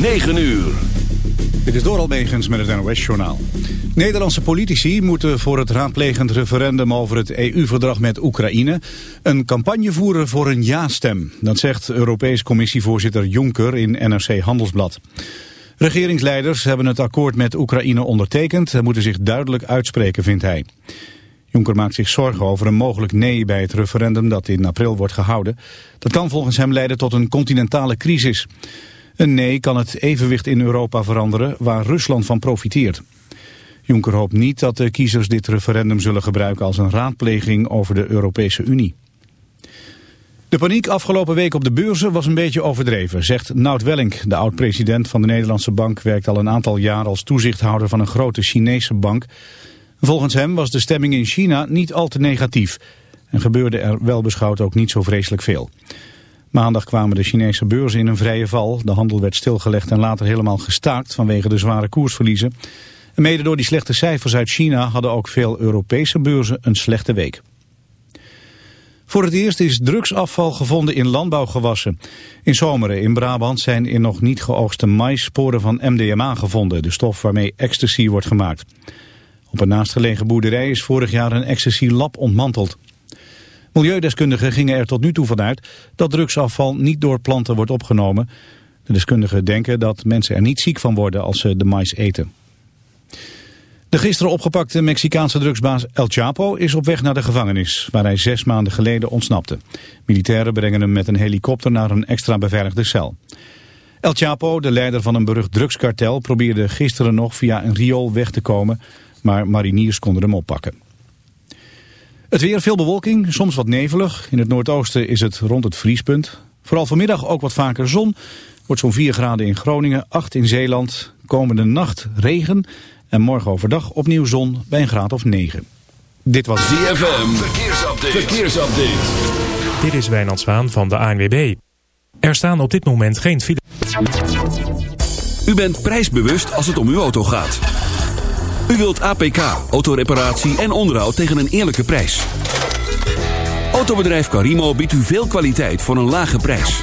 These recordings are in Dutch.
9 uur. Dit is Doral Megens met het NOS-journaal. Nederlandse politici moeten voor het raadplegend referendum over het EU-verdrag met Oekraïne... een campagne voeren voor een ja-stem. Dat zegt Europees Commissievoorzitter Juncker in NRC Handelsblad. Regeringsleiders hebben het akkoord met Oekraïne ondertekend... en moeten zich duidelijk uitspreken, vindt hij. Juncker maakt zich zorgen over een mogelijk nee bij het referendum dat in april wordt gehouden. Dat kan volgens hem leiden tot een continentale crisis. Een nee kan het evenwicht in Europa veranderen waar Rusland van profiteert. Juncker hoopt niet dat de kiezers dit referendum zullen gebruiken als een raadpleging over de Europese Unie. De paniek afgelopen week op de beurzen was een beetje overdreven, zegt Nout Welling. De oud-president van de Nederlandse Bank werkt al een aantal jaar als toezichthouder van een grote Chinese bank. Volgens hem was de stemming in China niet al te negatief en gebeurde er wel beschouwd ook niet zo vreselijk veel. Maandag kwamen de Chinese beurzen in een vrije val. De handel werd stilgelegd en later helemaal gestaakt vanwege de zware koersverliezen. En mede door die slechte cijfers uit China hadden ook veel Europese beurzen een slechte week. Voor het eerst is drugsafval gevonden in landbouwgewassen. In Zomeren in Brabant zijn in nog niet geoogste mais sporen van MDMA gevonden, de stof waarmee ecstasy wordt gemaakt. Op een naastgelegen boerderij is vorig jaar een ecstasy-lab ontmanteld. Milieudeskundigen gingen er tot nu toe vanuit dat drugsafval niet door planten wordt opgenomen. De deskundigen denken dat mensen er niet ziek van worden als ze de mais eten. De gisteren opgepakte Mexicaanse drugsbaas El Chapo is op weg naar de gevangenis, waar hij zes maanden geleden ontsnapte. Militairen brengen hem met een helikopter naar een extra beveiligde cel. El Chapo, de leider van een berucht drugskartel, probeerde gisteren nog via een riool weg te komen, maar mariniers konden hem oppakken. Het weer, veel bewolking, soms wat nevelig. In het noordoosten is het rond het vriespunt. Vooral vanmiddag ook wat vaker zon. Wordt zo'n 4 graden in Groningen, 8 in Zeeland. Komende nacht regen en morgen overdag opnieuw zon bij een graad of 9. Dit was ZFM, verkeersupdate. verkeersupdate. Dit is Wijnand Zwaan van de ANWB. Er staan op dit moment geen files. U bent prijsbewust als het om uw auto gaat. U wilt APK, autoreparatie en onderhoud tegen een eerlijke prijs. Autobedrijf Carimo biedt u veel kwaliteit voor een lage prijs.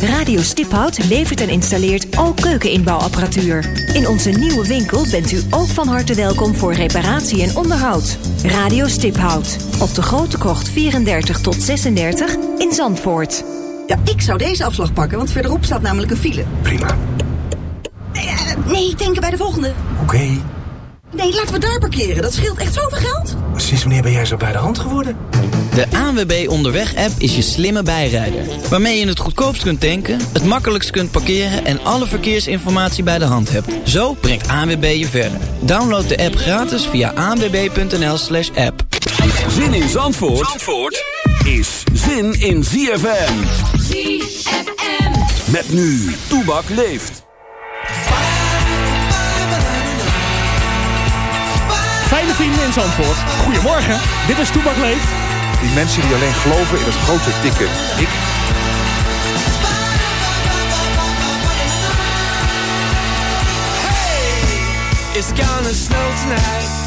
Radio Stiphout levert en installeert ook keukeninbouwapparatuur. In onze nieuwe winkel bent u ook van harte welkom voor reparatie en onderhoud. Radio Stiphout. Op de Grote Kocht 34 tot 36 in Zandvoort. Ja, ik zou deze afslag pakken, want verderop staat namelijk een file. Prima. Nee, nee denken bij de volgende. Oké. Nee, laten we daar parkeren. Dat scheelt echt zoveel geld. Sinds wanneer ben jij zo bij de hand geworden? De ANWB Onderweg-app is je slimme bijrijder. Waarmee je het goedkoopst kunt tanken, het makkelijkst kunt parkeren... en alle verkeersinformatie bij de hand hebt. Zo brengt ANWB je verder. Download de app gratis via anwb.nl slash app. Zin in Zandvoort, Zandvoort is zin in ZFM. ZFM. Met nu, Toebak leeft. Fijne vrienden in Zandvoort. Goedemorgen, dit is Toebak Leef. Die mensen die alleen geloven in het grote, dikke ik. It's gonna snow tonight.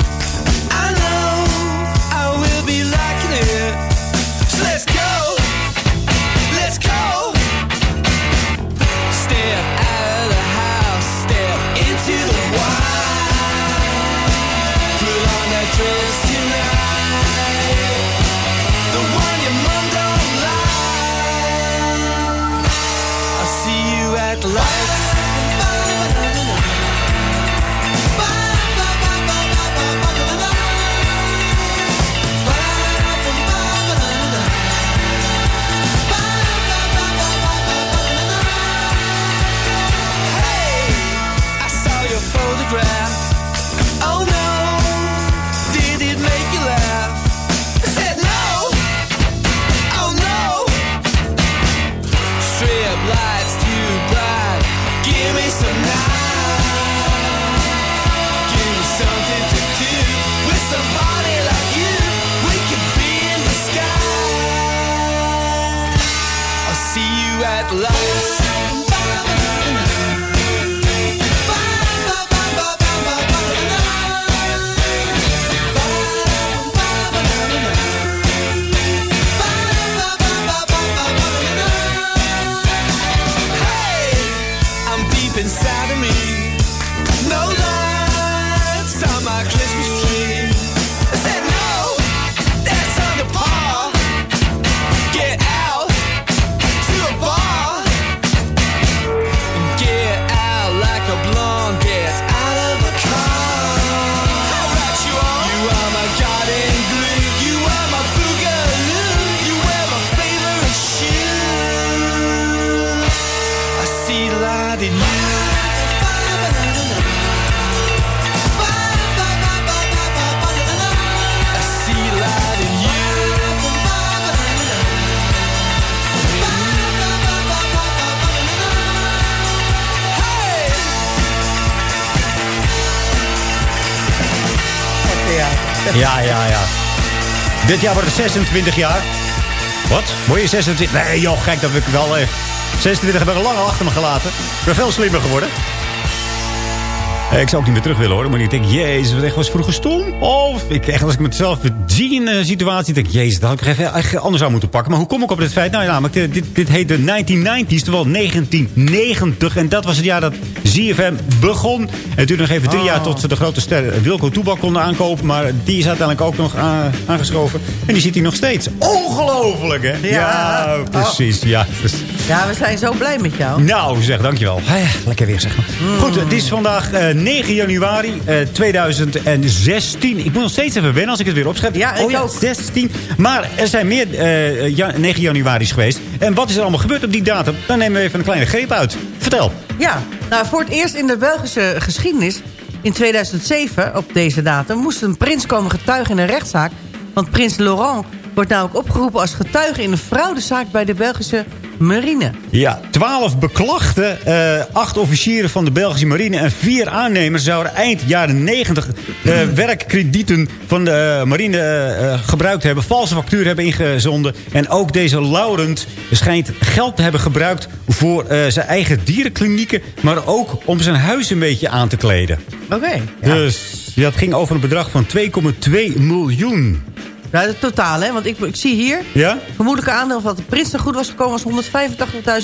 Dit jaar wordt het 26 jaar. Wat? Word je 26? Nee joh, gek, dat heb ik wel... Eh, 26 heb ik al lang achter me gelaten. Ik ben veel slimmer geworden. Eh, Ik zou ook niet meer terug willen hoor. Maar ik denk, jezus, wat echt was vroeger stom. Of ik, echt, als ik mezelf zie in een situatie, denk ik, jezus, dat had ik even echt anders aan moeten pakken. Maar hoe kom ik op dit feit? Nou ja, namelijk, dit, dit, heet de 1990s, terwijl 1990. En dat was het jaar dat ZFM begon. Het duurde nog even drie jaar tot ze de grote ster Wilco Toebak konden aankopen. Maar die is uiteindelijk ook nog aan- aangeschoven. En die zit hier nog steeds. Ongelooflijk, hè? Ja. precies. Ja, dus- Ja, we zijn zo blij met jou. nou, zeg, dankjewel. Ah ja, lekker weer, zeg maar. Goed, het is vandaag eh, 9 januari eh, 2016. Ik moet nog steeds even wennen als ik het weer opschrijf. Ja, ik oh, ja, ook. 16. Maar er zijn meer eh, ja, 9 januari's geweest. En wat is er allemaal gebeurd op die datum? Dan nemen we even een kleine greep uit. Vertel. Ja, nou voor het eerst in de Belgische geschiedenis... in 2007, op deze datum... moest een prins komen getuigen in een rechtszaak. Want prins Laurent wordt namelijk opgeroepen als getuige... in een fraudezaak bij de Belgische marine. Ja, 12 beklachten, eh, acht officieren van de Belgische marine en vier aannemers zouden eind jaren 90 eh, werkkredieten van de eh, marine gebruikt hebben, valse factuur hebben ingezonden. En ook deze Laurent schijnt geld te hebben gebruikt voor zijn eigen dierenklinieken, maar ook om zijn huis een beetje aan te kleden. Oké. ja. Dus het ging over een bedrag van 2,2 miljoen. Nou, het totaal, hè? Want ik, ik zie hier... Ja? vermoedelijke aandeel van de prins goed was gekomen... was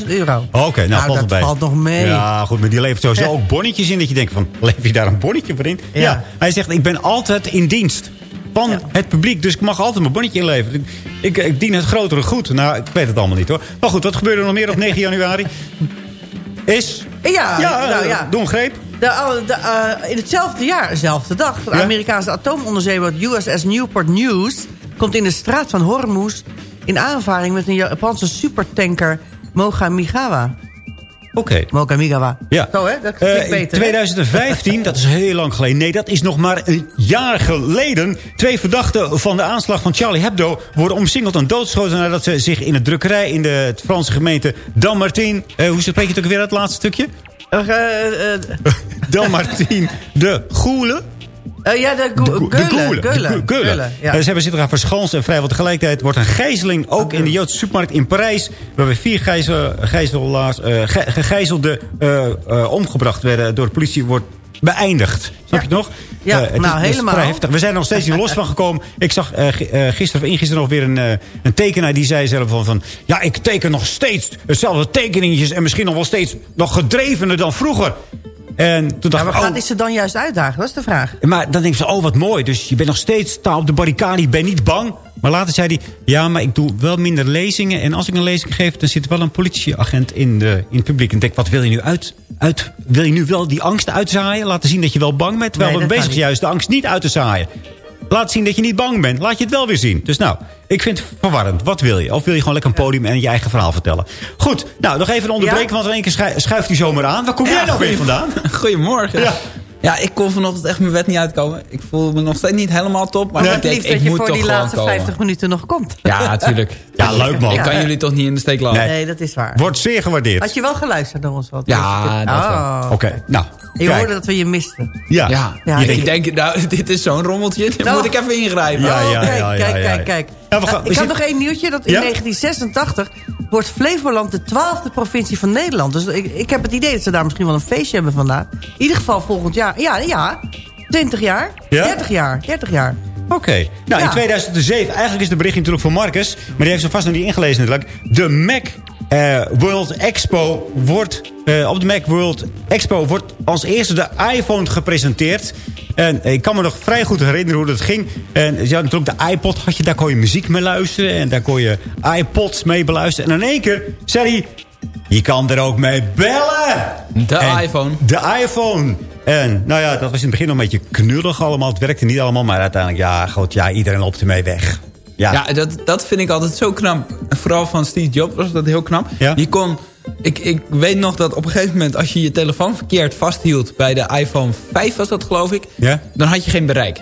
185.000 euro. Oké, nou, valt dat bij. valt nog mee. Ja, goed, maar die levert sowieso ook bonnetjes in. Dat je denkt van, leef je daar een bonnetje voor in? Ja. Hij zegt, ik ben altijd in dienst van Ja. het publiek. Dus ik mag altijd mijn bonnetje inleveren. Ik, ik, ik dien het grotere goed. Nou, ik weet het allemaal niet hoor. Maar goed, wat gebeurde er nog meer op 9 januari? Is... Ja, Ja, nou eh, ja. doe een greep. De, oude- de, eh, in hetzelfde jaar, dezelfde dag... de Ja. Amerikaanse atoomonderzeeboot USS Newport News... komt in de straat van Hormuz in aanvaring met een Japanse supertanker Mogamigawa. Oké. Mogamigawa. Ja. Zo, hè? Dat Eh, klinkt in beter, hè? 2015, dat is heel lang geleden. Nee, dat is nog maar een jaar geleden. Twee verdachten van de aanslag van Charlie Hebdo... worden omsingeld en doodgeschoten... nadat ze zich in een drukkerij in de Franse gemeente Dammartin... Eh, hoe spreek je het ook weer het laatste stukje? Eh, eh, eh, Dammartin de Goele. ja, de, De Gu- Goele. Geulen. De. Geulen, ja. Ze hebben zich gaan verschansen en vrijwel tegelijkertijd wordt een gijzeling... ook in de Joodse supermarkt in Parijs... waarbij vier gijzel, gijzelaars, ge- gegijzelden omgebracht werden door de politie... wordt beëindigd. Snap je het nog? Ja, Eh, het nou, is- helemaal. heftig. We zijn er nog steeds niet los van gekomen. Ik zag eh, eh, gisteren of ingisteren nog weer een, een tekenaar die zei zelf van, van... Ja, ik teken nog steeds hetzelfde tekeningetjes... en misschien nog wel steeds nog gedrevener dan vroeger. En toen Ja, dacht maar gaat oh, is ze dan juist uitdagen? Dat is de vraag. maar dan denk ze, oh wat mooi. Dus je bent nog steeds sta op de barricade, je bent niet bang. Maar later zei hij, ja, maar ik doe wel minder lezingen. En als ik een lezing geef, dan zit er wel een politieagent in, de, in het publiek. En ik denk, wat wil je nu uit, uit... Wil je nu wel die angst uitzaaien? Laten zien dat je wel bang bent? Terwijl Nee, we bezig juist de angst niet uit te zaaien. Laat zien dat je niet bang bent. Laat je het wel weer zien. Dus nou, ik vind het verwarrend. Wat wil je? Of wil je gewoon lekker een podium en je eigen verhaal vertellen? Goed, nou, nog even een onderbreken, Ja? want in één keer schui- schuift hij zomaar aan. Waar kom jij nou weer vandaan? Goedemorgen. Ja. Ja, ik kon vanochtend echt mijn wet niet uitkomen. Ik voel me nog steeds niet helemaal top. Maar Maar ik het denk, ik dat je moet voor toch die gewoon laatste komen. 50 minuten nog komt. Ja, natuurlijk. Ja, leuk man. Ik kan jullie toch niet in de steek laten. Nee, dat is waar. Wordt zeer gewaardeerd. Had je wel geluisterd naar ons? Wat Ja, dat wel. oh. Oké, nou. Je kijk. hoorde dat we je misten. Ja. Ja, Ja, denk, nou, dit is zo'n rommeltje. Dan Nou. moet ik even ingrijpen. Ja, Oh, ja, kijk, ja, ja, kijk, kijk, kijk. Ja, we gaan- Nou, ik had zitten- nog één nieuwtje. Dat in Ja? 1986 wordt Flevoland de twaalfde provincie van Nederland. Dus ik, ik heb het idee dat ze daar misschien wel een feestje hebben vandaag. In ieder geval volgend jaar. Ja, ja. 20 jaar. Ja? 30 jaar. 30 jaar. Oké. Nou, in Ja. 2007, eigenlijk is de bericht natuurlijk voor Marcus. Maar die heeft ze vast nog niet ingelezen natuurlijk. De Mac eh, World Expo wordt... eh, op de Mac World Expo wordt als eerste de iPhone gepresenteerd. En ik kan me nog vrij goed herinneren hoe dat ging. En je had natuurlijk de iPod, had je, daar kon je muziek mee luisteren. En daar kon je iPods mee beluisteren. En in één keer zei hij... Je kan er ook mee bellen. De En iPhone. De iPhone. En nou ja, dat was in het begin nog een beetje knullig allemaal. Het werkte niet allemaal, maar uiteindelijk, ja, goed, ja, iedereen loopt ermee weg. Ja, Ja, dat, dat vind ik altijd zo knap. Vooral van Steve Jobs was dat heel knap. Ja. Je kon... Ik, ik weet nog dat op een gegeven moment... als je je telefoon verkeerd vasthield... bij de iPhone 5 was dat geloof ik... Ja. dan had je geen bereik.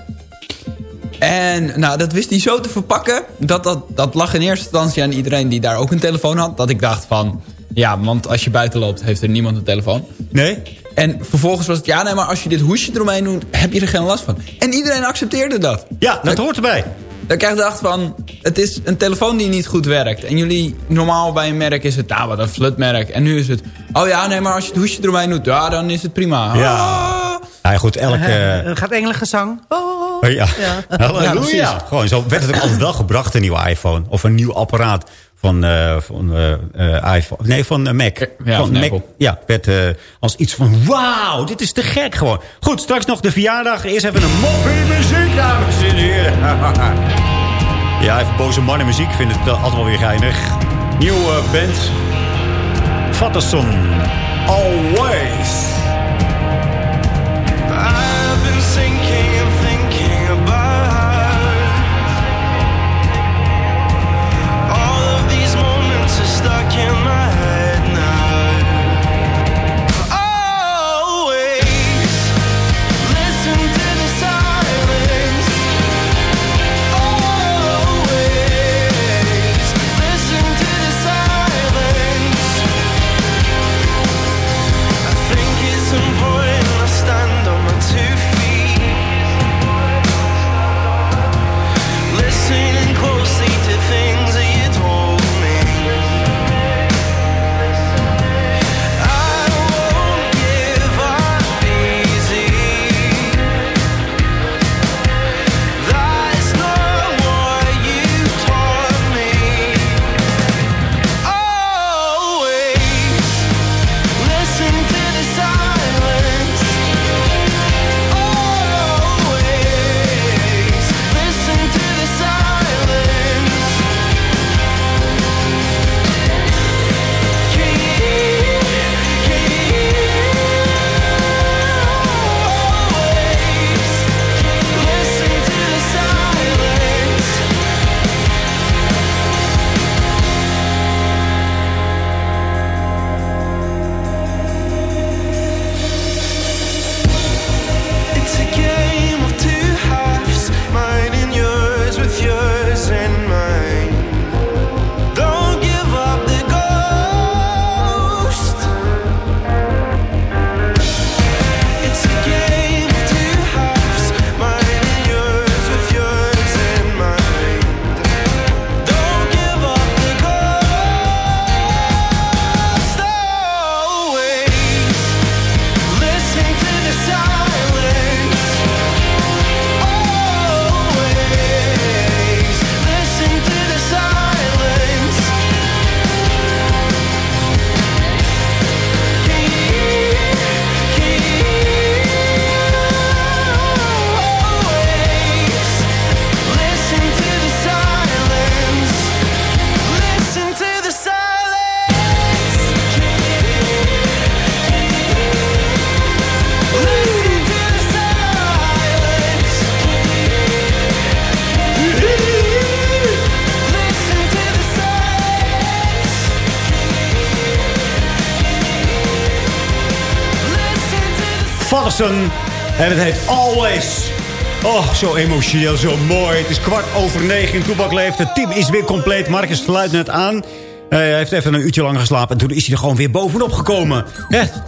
En nou, dat wist hij zo te verpakken... Dat, dat, dat lag in eerste instantie aan iedereen die daar ook een telefoon had. Dat ik dacht van... Ja, want als je buiten loopt, heeft er niemand een telefoon. nee? En vervolgens was het... Ja, nee, maar als je dit hoesje eromheen doet... heb je er geen last van. En iedereen accepteerde dat. Ja, dat hoort erbij. Dat ik echt dacht van, het is een telefoon die niet goed werkt. En jullie, normaal bij een merk is het, nou wat een flutmerk. En nu is het, oh ja, nee, maar als je het hoesje eromheen doet, ja, dan is het prima. Ja. Ah. Ja, goed, elke... Er gaat engelengezang. Oh. Oh, ja. Ja, Halleluja. Gewoon, zo werd het ook altijd wel gebracht, een nieuwe iPhone. Of een nieuw apparaat van, eh, van eh, iPhone. Nee, van Mac. Ja, van Mac. Apple. Ja, werd als iets van, wauw, dit is te gek gewoon. Goed, straks nog de verjaardag. Eerst even een moppie muziek, dames en heren. ja, even boze mannen muziek. Ik vind het altijd wel weer geinig. Nieuwe band. Fatterson. Always. En het heet Always. Oh, zo emotioneel, zo mooi. Het is kwart over negen in Toebak leeft. Het team is weer compleet. Marcus sluit net aan. Hij heeft even een uurtje lang geslapen. En toen is hij er gewoon weer bovenop gekomen.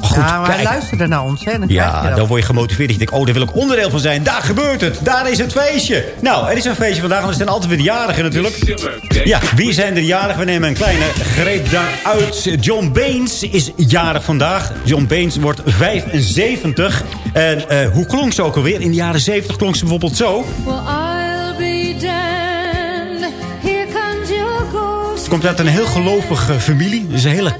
Goed, ja, maar kijk. luisterde naar ons. Hè, dan Ja, dan word je gemotiveerd. Je denkt, oh, daar wil ik onderdeel van zijn. Daar gebeurt het. Daar is het feestje. Nou, er is een feestje vandaag. En er zijn altijd weer de jarigen natuurlijk. Ja, wie zijn de jarigen? We nemen een kleine greep daaruit. John Baines is jarig vandaag. John Baines wordt 75. En eh, hoe klonk ze ook alweer? In de jaren 70 klonk ze bijvoorbeeld zo. Well, I'll be damned. Komt uit een heel gelovige familie. Dus een hele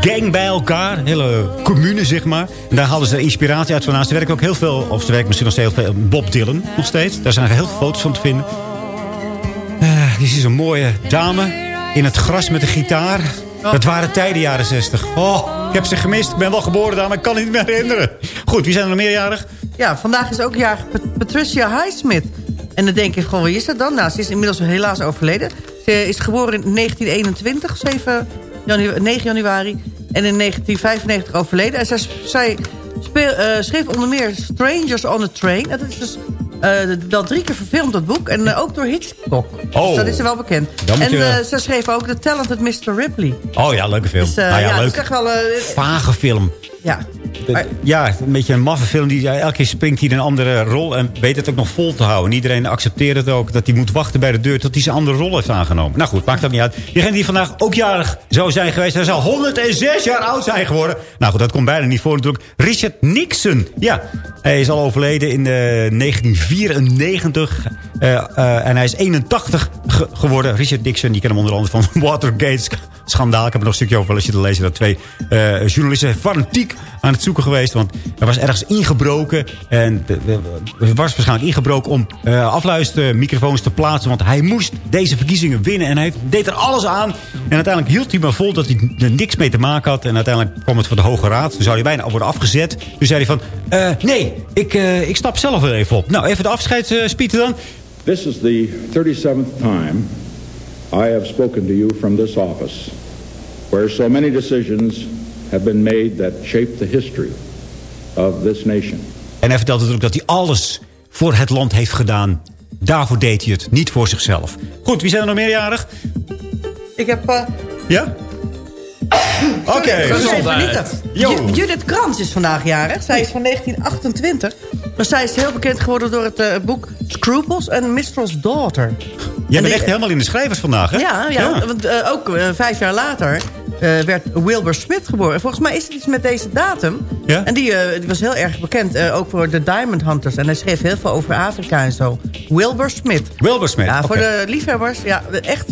gang bij elkaar. Een hele commune, zeg maar. Daar hadden ze inspiratie uit vandaan. Ze werken ook heel veel, of ze werken misschien nog steeds heel veel, Bob Dylan nog steeds. Daar zijn er heel veel foto's van te vinden. Eh, hier is een mooie dame in het gras met een gitaar. Dat waren tijden jaren 60. Oh, ik heb ze gemist. Ik ben wel geboren daar, maar ik kan het niet meer herinneren. Goed, wie zijn er nog meerjarig? Ja, vandaag is ook jarig Pat- Patricia Highsmith. En dan denk je gewoon, wie is dat dan? Nou, ze is inmiddels helaas overleden. Ze is geboren in 1921, 7 janu 9 januari. En in 1995 overleden. En zij, zij speel, eh, schreef onder meer Strangers on a Train. En dat is dus eh, wel drie keer verfilmd, dat boek. En eh, ook door Hitchcock. Oh. Dus dat is ze wel bekend. En je- eh, ze schreef ook The Talented Mr. Ripley. Oh ja, leuke film. Dus eh, nou ja, ja, leuk. dat is echt wel... eh, Vage film. Ja. Maar- Ja, een beetje een maffe film. Die, ja, elke keer springt hij in een andere rol en weet het ook nog vol te houden. En iedereen accepteert het ook, dat hij moet wachten bij de deur... tot hij zijn andere rol heeft aangenomen. Nou goed, maakt dat niet uit. Diegene die vandaag ook jarig zou zijn geweest... hij zou 106 jaar oud zijn geworden. Nou goed, dat komt bijna niet voor natuurlijk. Richard Nixon. Ja, hij is al overleden in eh, 1994. eh, eh, en hij is 81 ge- geworden. Richard Nixon, die kennen hem onder andere van Watergate schandaal. Ik heb er nog een stukje over als je te lezen. Dat twee eh, journalisten fanatiek aan het zoeken geweest. Want er was ergens ingebroken. En er was waarschijnlijk ingebroken om eh afluistermicrofoons te plaatsen. Want hij moest deze verkiezingen winnen. En hij deed er alles aan. En uiteindelijk hield hij maar vol dat hij er niks mee te maken had. En uiteindelijk kwam het voor de Hoge Raad. Toen zou hij bijna worden afgezet. Toen zei hij van, eh, nee, ik, eh, ik stap zelf weer even op. Nou, even de afscheidspieten dan. This is the 37th time I have spoken to you from this office, where so many decisions have been made that shaped the history of this nation. En hij vertelt natuurlijk dat hij alles voor het land heeft gedaan. Daarvoor deed hij het, niet voor zichzelf. Goed, wie zijn er nog meerjarig? Ik heb... eh, Ja? Oké. Even gezondheid. Judith Krantz is vandaag jarig. Zij is van 1928. Maar zij is heel bekend geworden door het eh, boek Scruples en Mistral's Daughter. Jij En bent die- echt helemaal in de schrijvers vandaag, hè? Ja, ja, want eh, ook eh, vijf jaar later eh, werd Wilbur Smith geboren. En volgens mij is het iets met deze datum. Ja? En die, eh, die was heel erg bekend, eh, ook voor de Diamond Hunters. En hij schreef heel veel over Afrika en zo. Wilbur Smith. Wilbur Smith, Ja, voor de liefhebbers, ja, echt.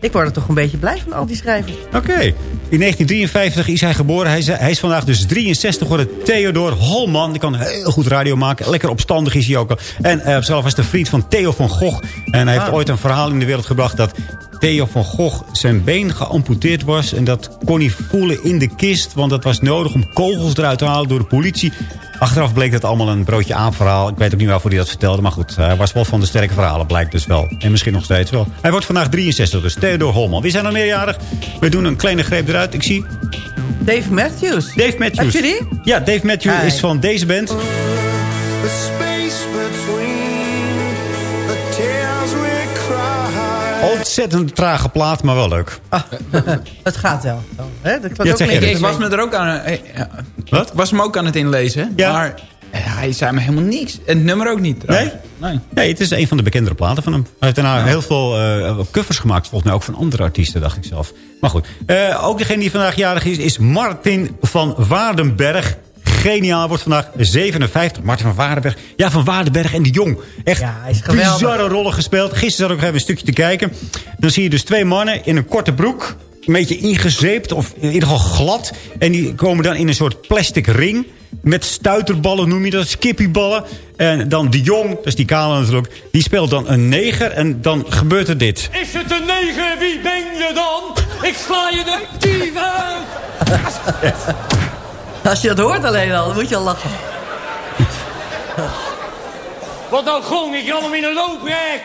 Ik word er toch een beetje blij van, al die schrijvers. Oké. In 1953 is hij geboren. Hij is, hij is vandaag dus 63 geworden. Theodor Holman. Die kan heel goed radio maken. Lekker opstandig is hij ook. En uh, zelf was de vriend van Theo van Gogh. En hij heeft Ah. ooit een verhaal in de wereld gebracht... dat Theo van Gogh zijn been geamputeerd was. En dat kon hij voelen in de kist. Want dat was nodig om kogels eruit te halen door de politie. Achteraf bleek dat allemaal een broodje aan verhaal. Ik weet ook niet waarvoor hij dat vertelde. Maar goed, hij was wel van de sterke verhalen. Blijkt dus wel. En misschien nog steeds wel. Hij wordt vandaag 63, dus Theodor Holman. Wie zijn er meerjarig? We doen een kleine greep eruit. Ik zie... Dave Matthews. Dave Matthews. Heb je die? Ja, Dave Matthews Hi. is van deze band. The space between the tears we cry. Ontzettend trage plaat, maar wel leuk. Het gaat wel. Hè? Dat was Ja, ook zeg je niks Ik, was me er ook aan, eh, ja, Wat? was hem ook aan het inlezen. Ja. Maar eh, hij zei me helemaal niks. En het nummer ook niet. trouwens. Nee? Nee, het is een van de bekendere platen van hem. Hij heeft daarna heel veel eh, covers gemaakt. Volgens mij ook van andere artiesten, dacht ik zelf. Maar goed. Eh, ook degene die vandaag jarig is, is Martin van Waardenberg. Geniaal, wordt vandaag 57. Martin van Waardenberg. Ja, van Waardenberg en de Jong. Echt Ja, hij is geweldig. bizarre rollen gespeeld. Gisteren zat ik ook even een stukje te kijken. Dan zie je dus twee mannen in een korte broek. Een beetje ingezeept of in ieder geval glad. En die komen dan in een soort plastic ring. Met stuiterballen noem je dat, skippyballen. En dan de Jong, dat is die kale natuurlijk. Die speelt dan een neger en dan gebeurt er dit. Is het een negen? Wie ben je dan? Ik sla je de dieven! Als je dat hoort alleen al, dan moet je al lachen. Wat nou gong ik allemaal in een looprek?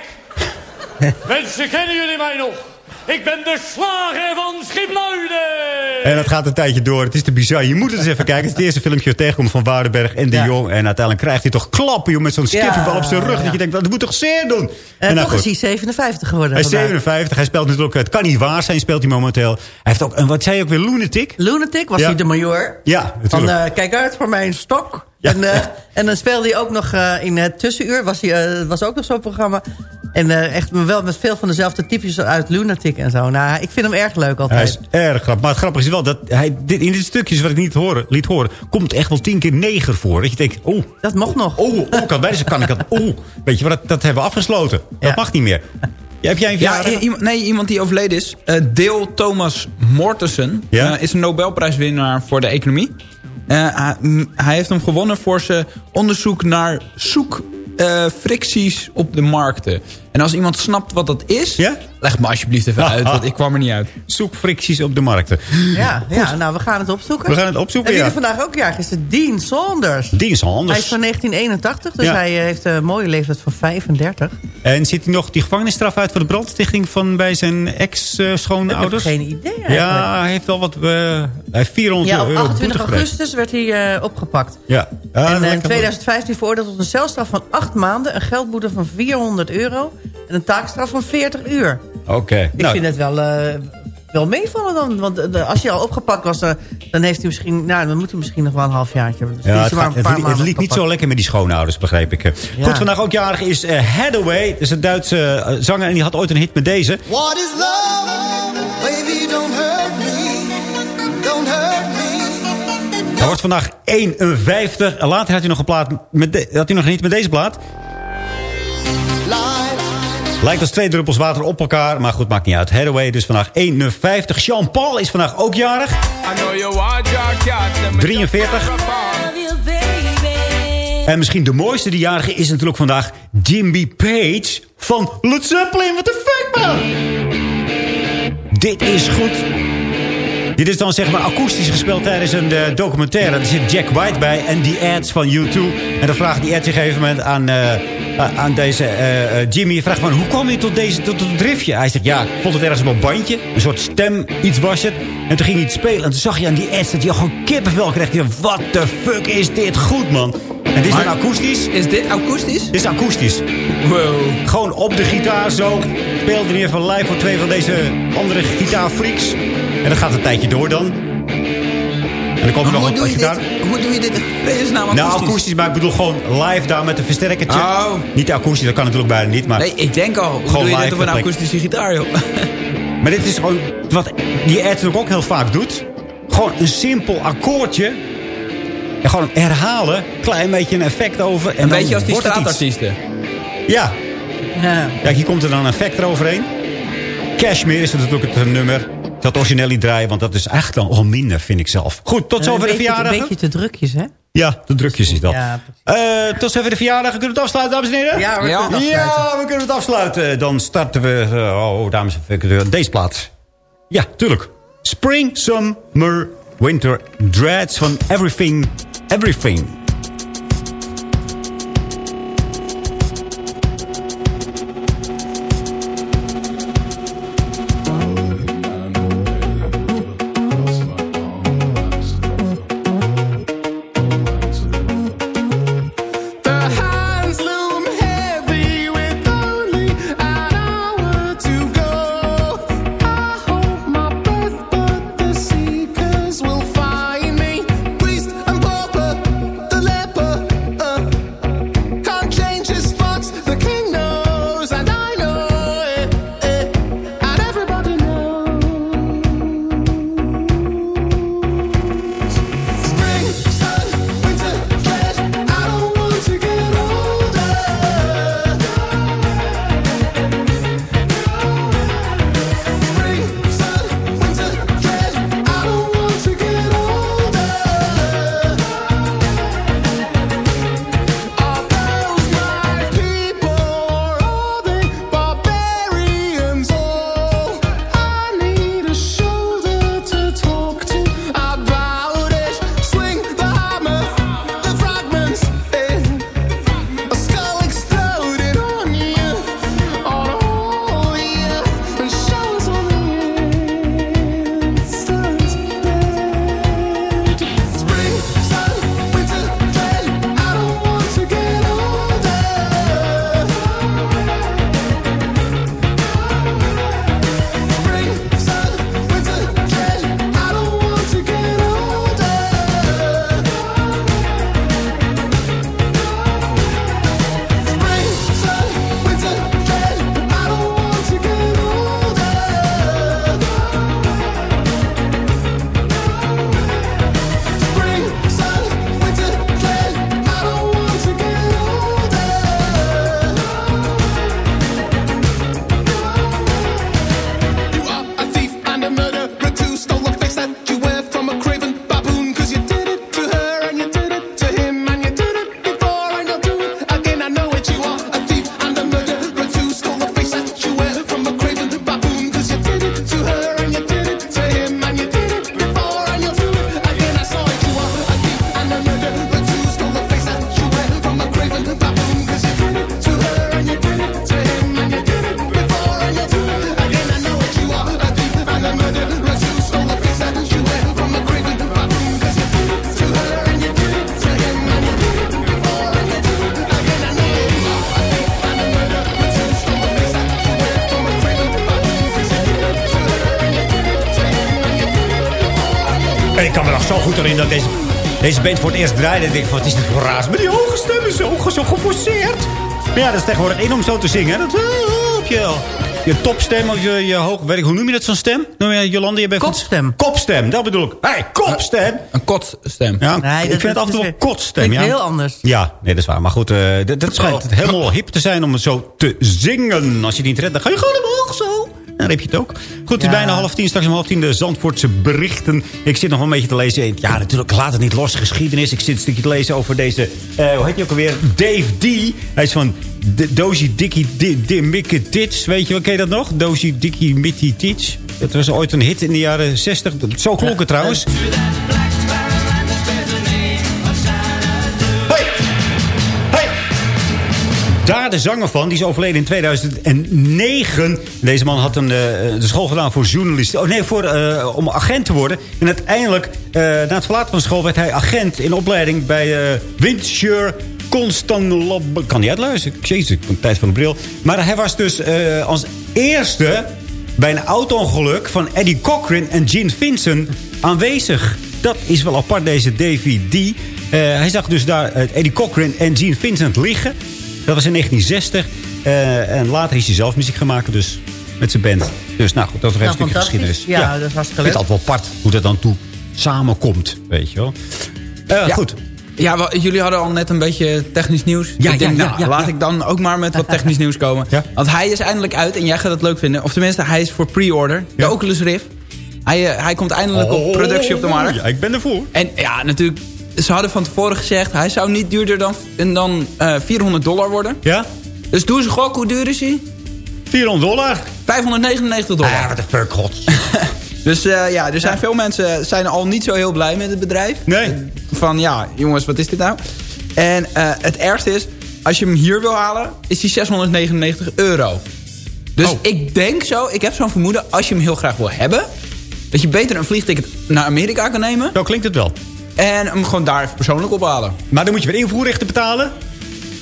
Mensen, kennen jullie mij nog? Ik ben de slager van Schipluiden! En dat gaat een tijdje door. Het is te bizar. Je moet het eens even kijken. Het is het eerste filmpje dat tegenkomt van Waardenberg en de Ja. Jong. En uiteindelijk krijgt hij toch klappen joh, met zo'n skipjebal op zijn rug. ja. Dat je denkt, dat moet toch zeer doen? En nou toch is hij 57 geworden. Hij is vandaag. 57. Hij speelt natuurlijk, het kan niet waar zijn, speelt hij momenteel. Hij heeft ook, een wat zei je ook weer, lunatic? Lunatic was Ja. hij de major. Ja, Van natuurlijk. eh, kijk uit voor mijn stok. Ja. En, eh, en dan speelde hij ook nog eh, in het tussenuur. Was, hij, eh, was ook nog zo'n programma. En eh, echt wel met veel van dezelfde typjes uit Lunatic en zo. Nou, ik vind hem erg leuk Hij altijd. is erg grappig. Maar het grappige is wel dat hij dit, in dit stukjes wat ik niet horen, liet horen... komt echt wel tien keer neger voor. Dat je denkt, oh, Dat mocht nog. oh, oh kan bij deze kan ik dat. Oh, weet je wat, dat, dat hebben we afgesloten. Dat Ja. mag niet meer. Ja, heb jij een Ja, nee, iemand die overleden is. Eh Dale Thomas Mortensen Ja? is een Nobelprijswinnaar voor de economie. Hij, m, hij heeft hem gewonnen voor zijn onderzoek naar zoekfricties op de markten. En als iemand snapt wat dat is, Ja? leg me alsjeblieft even uit, want ik kwam er niet uit. Zoek fricties op de markten. Ja, ja, nou, we gaan het opzoeken. We gaan het opzoeken, En wie ja. er vandaag ook jarig is, is Dean Saunders. Dienst Hij is van 1981, dus Ja. hij eh, heeft een mooie leeftijd van 35. En zit hij nog die gevangenisstraf uit voor de brandstichting van bij zijn Ik ex-schoonouders? heb geen idee eigenlijk. Ja, hij heeft wel wat... eh, hij heeft 400 Ja, op euro 28 boete gekregen. augustus werd hij eh, opgepakt. Ja. Ja, en eh, in lekker. 2015 veroordeeld tot een celstraf van 8 maanden... een geldboete van 400 euro en een taakstraf van 40 uur. Oké. Ik Nou, vind het wel, eh, wel meevallen dan. Want eh, als je al opgepakt was, dan heeft hij misschien... Nou, dan moet hij misschien nog wel een halfjaartje. Dus Ja, het, maar gaat- een paar het, het liep niet zo lekker met die schoonouders, begreep ik. Ja. Goed, vandaag ook jarig is eh Hathaway. Dat is een Duitse zanger en die had ooit een hit met deze. What is love? Baby, don't hurt me. Don't hurt me. Hij wordt vandaag 51. En Later had hij nog een, plaat met de- had hij nog een hit met deze plaat. Lijkt als twee druppels water op elkaar. Maar goed, maakt niet uit. Hathaway dus vandaag 51. Jean Paul is vandaag ook jarig. 43. En misschien de mooiste die jarige is natuurlijk vandaag Jimmy Page van Led Zeppelin. What the fuck, man? Dit is goed. Dit is dan zeg maar akoestisch gespeeld tijdens een eh, documentaire. Er zit Jack White bij en die ads van U2. En dan vraagt die ad op een gegeven moment aan, eh, aan deze eh, eh, Jimmy. Vraagt van, hoe kwam je tot, deze, tot het driftje? Hij zegt, ja, ik vond het ergens op een bandje. Een soort stem, iets was het. En toen ging hij het spelen. En toen zag je aan die ads dat hij al gewoon kippenvel kreeg. Dacht, what the fuck is dit goed, man? En dit is dan akoestisch. Is dit akoestisch? Dit is akoestisch. Wow. Gewoon op de gitaar zo. Speelde hij even live voor twee van deze andere gitaarfreaks. En dat gaat een tijdje door dan. En dan komt er nog hoe, een doe je dit, hoe doe je dit vredesnaam akoestisch? Nou, akoestisch, maar ik bedoel gewoon live daar met een versterkertje. Oh. Niet akoestisch, dat kan natuurlijk bijna niet. Maar, Nee, ik denk al, hoe Gewoon doe je dit op een akoestische gitaar, joh? maar dit is gewoon wat die Ed ook heel vaak doet. Gewoon een simpel akkoordje. En gewoon herhalen. Klein beetje een effect over. En Een beetje als die straatartiesten. Ja, Ja. Kijk, hier komt er dan een effect eroverheen. Cashmere is natuurlijk het nummer. Dat origineel niet draaien, want dat is eigenlijk dan al minder, vind ik zelf. Goed, tot Een zover de verjaardag. Een beetje te drukjes, hè? Ja, de drukjes is dat. Ja, Eh, tot zover de verjaardag. Kunnen we het afsluiten, dames en heren? Ja, we Ja. kunnen het afsluiten. Ja, we kunnen het afsluiten. Dan starten we... eh, oh, dames en heren, deze plaat. Ja, tuurlijk. Spring, Summer, Winter, Dreads van Everything, Everything. Deze band voor het eerst draaide. En ik denk van, wat is dit voor raars? Maar die hoge stem is zo, zo geforceerd. Maar ja, dat is tegenwoordig in om zo te zingen. Dat, eh, op je, je topstem of je, je hoog... Weet ik, hoe noem je dat, zo'n stem? Noem je Jolanda? Je bent Kopstem. Kopstem, dat bedoel ik. Hey, kopstem! Een kotstem. Ja, Nee, ik dat- vind het af en toe wel weer- kotstem. Ja. heel anders. Ja, nee, dat is waar. Maar goed, eh, dat, schijnt helemaal hip te zijn om het zo te zingen. Als je het niet redt, dan ga je gewoon omhoog zo. Dan heb je het ook. Goed, het is Ja. bijna half tien. Straks om half tien de Zandvoortse berichten. Ik zit nog wel een beetje te lezen. Ja, natuurlijk, laat het niet los. Geschiedenis. Ik zit een stukje te lezen over deze... eh, hoe heet je ook alweer? Dave D. Hij is van D- Dozy Dickie Di- Di- Mikke Tits. Weet je wel, ken je dat nog? Dozy Dickie Mitty Tits. Dat was ooit een hit in de jaren 60. Zo klonk het trouwens. Daar de zanger van, die is overleden in 2009. Deze man had een, eh, de school gedaan voor journalist. Oh nee, voor, eh, om agent te worden. En uiteindelijk, eh, na het verlaten van school... werd hij agent in opleiding bij Windsor Constant Ik kan niet uitluisteren. Jezus, ik ben tijd van de bril. Maar hij was dus als eerste bij een auto-ongeluk van Eddie Cochran en Gene Vincent aanwezig. Dat is wel apart, deze Davy D. Eh, hij zag dus daar Eddie Cochran en Gene Vincent liggen. Dat was in 1960. Eh, en later is hij zelf muziek gemaakt, dus met zijn band. Dus nou goed, dat is nog even Nou, een stukje fantastisch. geschiedenis. Ja, dat is hartstikke leuk. het altijd wel apart hoe dat dan toe samenkomt, weet je wel. Eh, Ja. Goed. Ja, wel, jullie hadden al net een beetje technisch nieuws. Ja, ik denk, ja, ja, nou, ja, laat ja. ik dan ook maar met wat technisch nieuws komen. Ja. Want hij is eindelijk uit en jij gaat het leuk vinden. Of tenminste, hij is voor pre-order. De Ja. Oculus Rift. Hij, eh, hij komt eindelijk op productie op de markt. Ja, ik ben ervoor. En ja, natuurlijk, ze hadden van tevoren gezegd... hij zou niet duurder dan, dan eh 400 dollar worden. Ja? Dus doe ze gok, hoe duur is hij? 400 dollar? 599 dollar. Ah, wat een fuck, god. Dus eh, ja, er zijn veel mensen zijn al niet zo heel blij met het bedrijf. Nee. Van ja, jongens, wat is dit nou? En eh, het ergste is, als je hem hier wil halen, is die 699 euro. Dus Oh. ik denk zo, ik heb zo'n vermoeden, als je hem heel graag wil hebben... dat je beter een vliegticket naar Amerika kan nemen... Zo klinkt het wel. En hem gewoon daar even persoonlijk ophalen. Maar dan moet je weer invoerrechten betalen.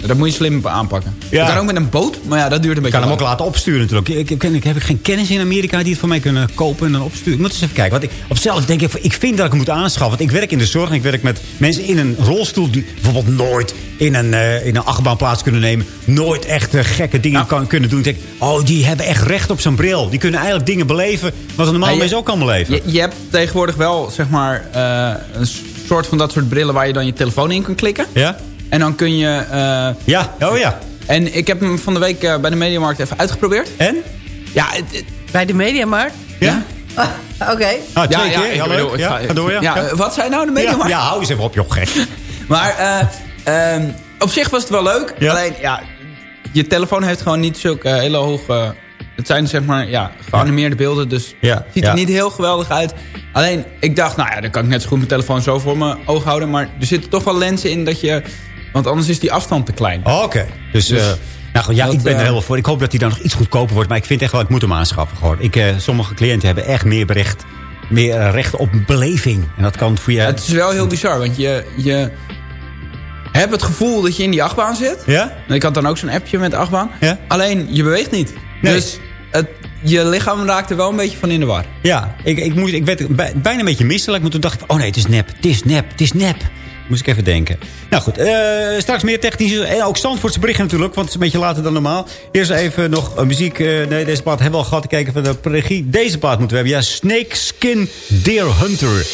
Dat moet je slim aanpakken. Ja. Je kan ook met een boot, maar ja, dat duurt een Ik beetje kan hem ook laten opsturen natuurlijk. Ik, ik, ik, heb geen kennis in Amerika die het voor mij kunnen kopen en dan opsturen. Ik moet eens even kijken. Want ik, op zelf denk ik, ik vind dat ik hem moet aanschaffen. Want ik werk in de zorg en ik werk met mensen in een rolstoel... die bijvoorbeeld nooit in een, eh, in een achtbaan plaats kunnen nemen. Nooit echt eh, gekke dingen kan, kunnen doen. Ik denk, oh, die hebben echt recht op zijn bril. Die kunnen eigenlijk dingen beleven wat een normaal mens ook kan beleven. Je, je hebt tegenwoordig wel, zeg maar, eh, een soort van dat soort brillen... waar je dan je telefoon in kan klikken. ja? En dan kun je... eh, Ja, oh ja. en ik heb hem van de week eh, bij de Mediamarkt even uitgeprobeerd. En? Ja, het, het- Bij de Mediamarkt? Ja? Ah, Oké. Ah, twee ja, ja, Ja, bedoel, leuk. ik Ja, ga- door, ja. ja, Ja. eh, Wat zei nou de Mediamarkt? ja, hou eens even op, joh, gek. Maar eh, ehm, op zich was het wel leuk. Ja. Alleen, ja, je telefoon heeft gewoon niet zulke hele hoge... Het zijn zeg maar, ja, geanimeerde beelden. Dus Ja, ziet ja. er niet heel geweldig uit. Alleen, ik dacht, nou ja, dan kan ik net zo goed mijn telefoon zo voor mijn oog houden. Maar er zitten toch wel lenzen in dat je... Want anders is die afstand te klein. Oh, Oké. Dus, Dus eh, nou goed, ja, dat, ik ben er eh, helemaal voor. Ik hoop dat hij dan nog iets goedkoper wordt. Maar ik vind echt wel, ik moet hem aanschaffen. Gewoon. Ik, eh, sommige cliënten hebben echt meer, berecht, meer recht op beleving. En dat kan voor je... Het is wel heel bizar, want je, je hebt het gevoel dat je in die achtbaan zit. Ja? Ik had dan ook zo'n appje met de achtbaan. Ja? Alleen, je beweegt niet. Nee. Dus het, je lichaam raakt er wel een beetje van in de war. Ja, ik, ik, moest, ik werd bij- bijna een beetje misselijk. Maar toen dacht ik, oh nee, het is nep. Het is nep. Het is nep. Moest ik even denken. Nou goed, eh, straks meer technische en ook Zandvoortse berichten natuurlijk. Want het is een beetje later dan normaal. Eerst even nog muziek. eh, nee, deze plaat hebben we al gehad. Kijken van de regie. Deze plaat moeten we hebben. Ja, Snake Skin Deer Hunter.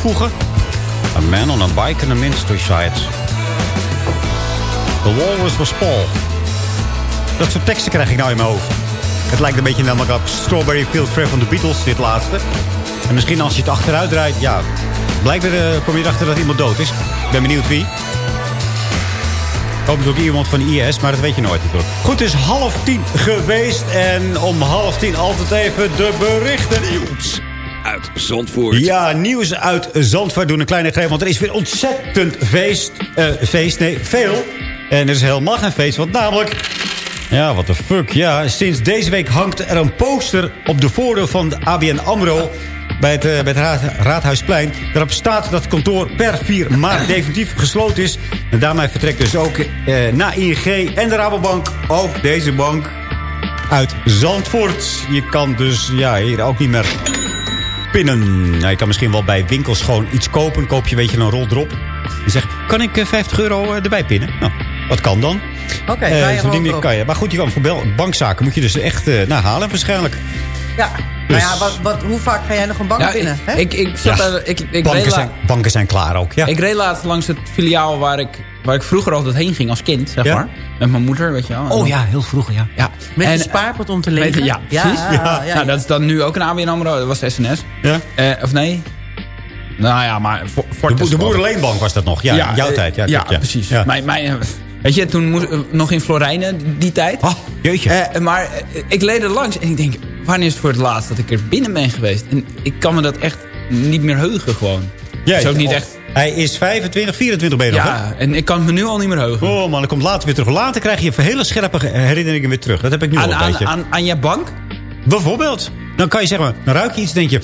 Toevoegen. A man on a bike in a ministry site. The walrus was Paul. Dat soort teksten krijg ik nou in mijn hoofd. Het lijkt een beetje namelijk op Strawberry Field Trip van de Beatles, dit laatste. En misschien als je het achteruit draait, ja... Blijkbaar eh, kom je erachter dat iemand dood is. Ik ben benieuwd wie. Hopelijk ook iemand van de IS, maar dat weet je nooit natuurlijk. Goed, het is half tien geweest. En om half tien altijd even de berichten. Nieuws Zandvoort. Ja, nieuws uit Zandvoort. Doen een kleine greep, want er is weer ontzettend feest. eh, feest, nee, veel. En er is helemaal geen feest, want namelijk... Ja, what the fuck. Ja, sinds deze week hangt er een poster op de voordeur van de ABN AMRO... bij het, eh, bij het Raad- Raadhuisplein. Daarop staat dat het kantoor per 4 maart definitief gesloten is. En daarmee vertrekt dus ook eh, na ING en de Rabobank ook deze bank uit Zandvoort. Je kan dus ja, hier ook niet meer pinnen. Nou, je kan misschien wel bij winkels gewoon iets kopen. Koop je weet je een rol erop. En zeg, kan ik eh, 50 euro eh, erbij pinnen? Nou, wat kan dan? Oké, Eh, je zo'n ding gewoon kan je. Maar goed, je kan voor bankzaken moet je dus echt eh nou, halen waarschijnlijk. Ja. Dus- Maar ja, wat, wat, hoe vaak ga jij nog een bank Ja, binnen? hè? ik, ik, zat Ja, ik, ik, banken, zijn, banken zijn klaar ook. Ja. ik reed laatst langs het filiaal waar ik, waar ik vroeger altijd heen ging als kind, zeg Ja? maar. Met mijn moeder, weet je wel. Oh ja, heel vroeger, ja. ja. Met En- je spaarpot om te je, ja, ja, precies. ja, ja, Nou, dat is dan nu ook een ABN AMRO. Dat was SNS. ja. Eh, of nee? Nou ja, maar... Voor, De, de. Boerenleenbank was dat nog. Ja, in jouw eh, tijd. Ja, ja, klopt, ja. precies. Ja. Mijn, mijn, eh, weet je, toen moest, eh, nog in Florijnen, die, tijd. Ah, jeetje. Eh, maar eh, ik leed er langs en ik denk, wanneer is het voor het laatst dat ik er binnen ben geweest? En ik kan me dat echt niet meer heugen gewoon. Jeetje. is ook niet Oh, echt... Hij is 25, 24 ben je nog, hè? Ja, en ik kan het me nu al niet meer heugen. Oh man, dan komt later weer terug. Later krijg je hele scherpe herinneringen weer terug. Dat heb ik nu al aan, een aan, beetje. aan, aan je bank? Bijvoorbeeld. Dan kan je zeggen, dan ruik je iets en denk je...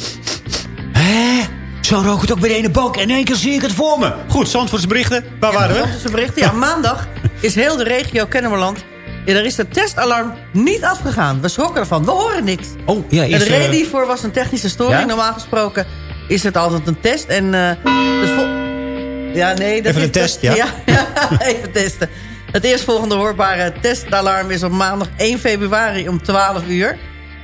Hé, zo rook het ook bij de ene bank. En in één keer zie ik het voor me. Goed, Zandvoortse berichten. Waar waren we? Zandvoortse berichten. Ja, maandag is heel de regio Kennemerland... Ja, er is het testalarm niet afgegaan. We schrokken ervan. We horen niks. Oh, ja, En eerst... de reden eh, hiervoor was een technische storing. Ja? Normaal gesproken is het altijd een test. En, eh, het vol- ja, nee, dat Even is een test, ja? ja, even testen. Het eerstvolgende hoorbare testalarm is op maandag 1 februari om 12 uur.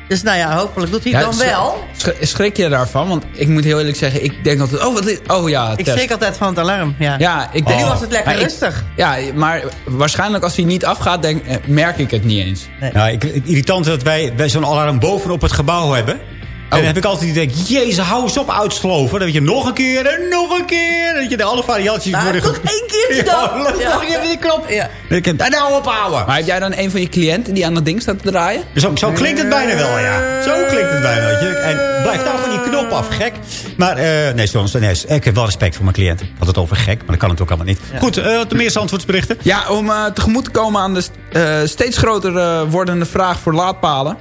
Dus nou ja, hopelijk doet hij het dan wel. sch- Schrik je daarvan? Want ik moet heel eerlijk zeggen, ik denk altijd... Oh, wat is, oh ja, Ik test. schrik altijd van het alarm. Ja. Ja, ik En nu denk- was het lekker Maar ik- rustig. Ja, maar waarschijnlijk als hij niet afgaat, denk, eh, merk ik het niet eens. Ja, ik, het irritant is dat wij, wij zo'n alarm bovenop het gebouw hebben. En dan heb ik altijd die denk, jezus, hou eens op uitsloven. Dan weet je nog een keer en nog een keer. Dat je de alle variaties Nou, worden... nog één keertje Ja, dan. nog Ja. even die knop. Ja. Heb daar nou ophouden. Maar heb jij dan een van je cliënten die aan dat ding staat te draaien? Zo, zo klinkt het bijna wel, ja. Zo klinkt het bijna, weet je. En blijf nou van die knop af, gek. Maar, eh nee, sorry, nee, ik heb wel respect voor mijn cliënt. Ik had het over gek, maar dat kan het ook allemaal niet. Goed, eh wat meer Zandvoortsberichten. Ja, om eh, tegemoet te komen aan de st- eh, steeds groter wordende vraag voor laadpalen.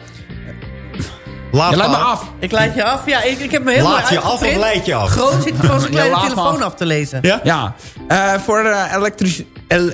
Laat Je me maar. af. Ik leid je af. Ja, ik, ik heb me heel Laat je af of leid je af? Groot zit van zijn kleine telefoon af. af te lezen. Ja? Ja, eh, voor eh elektrisch... el-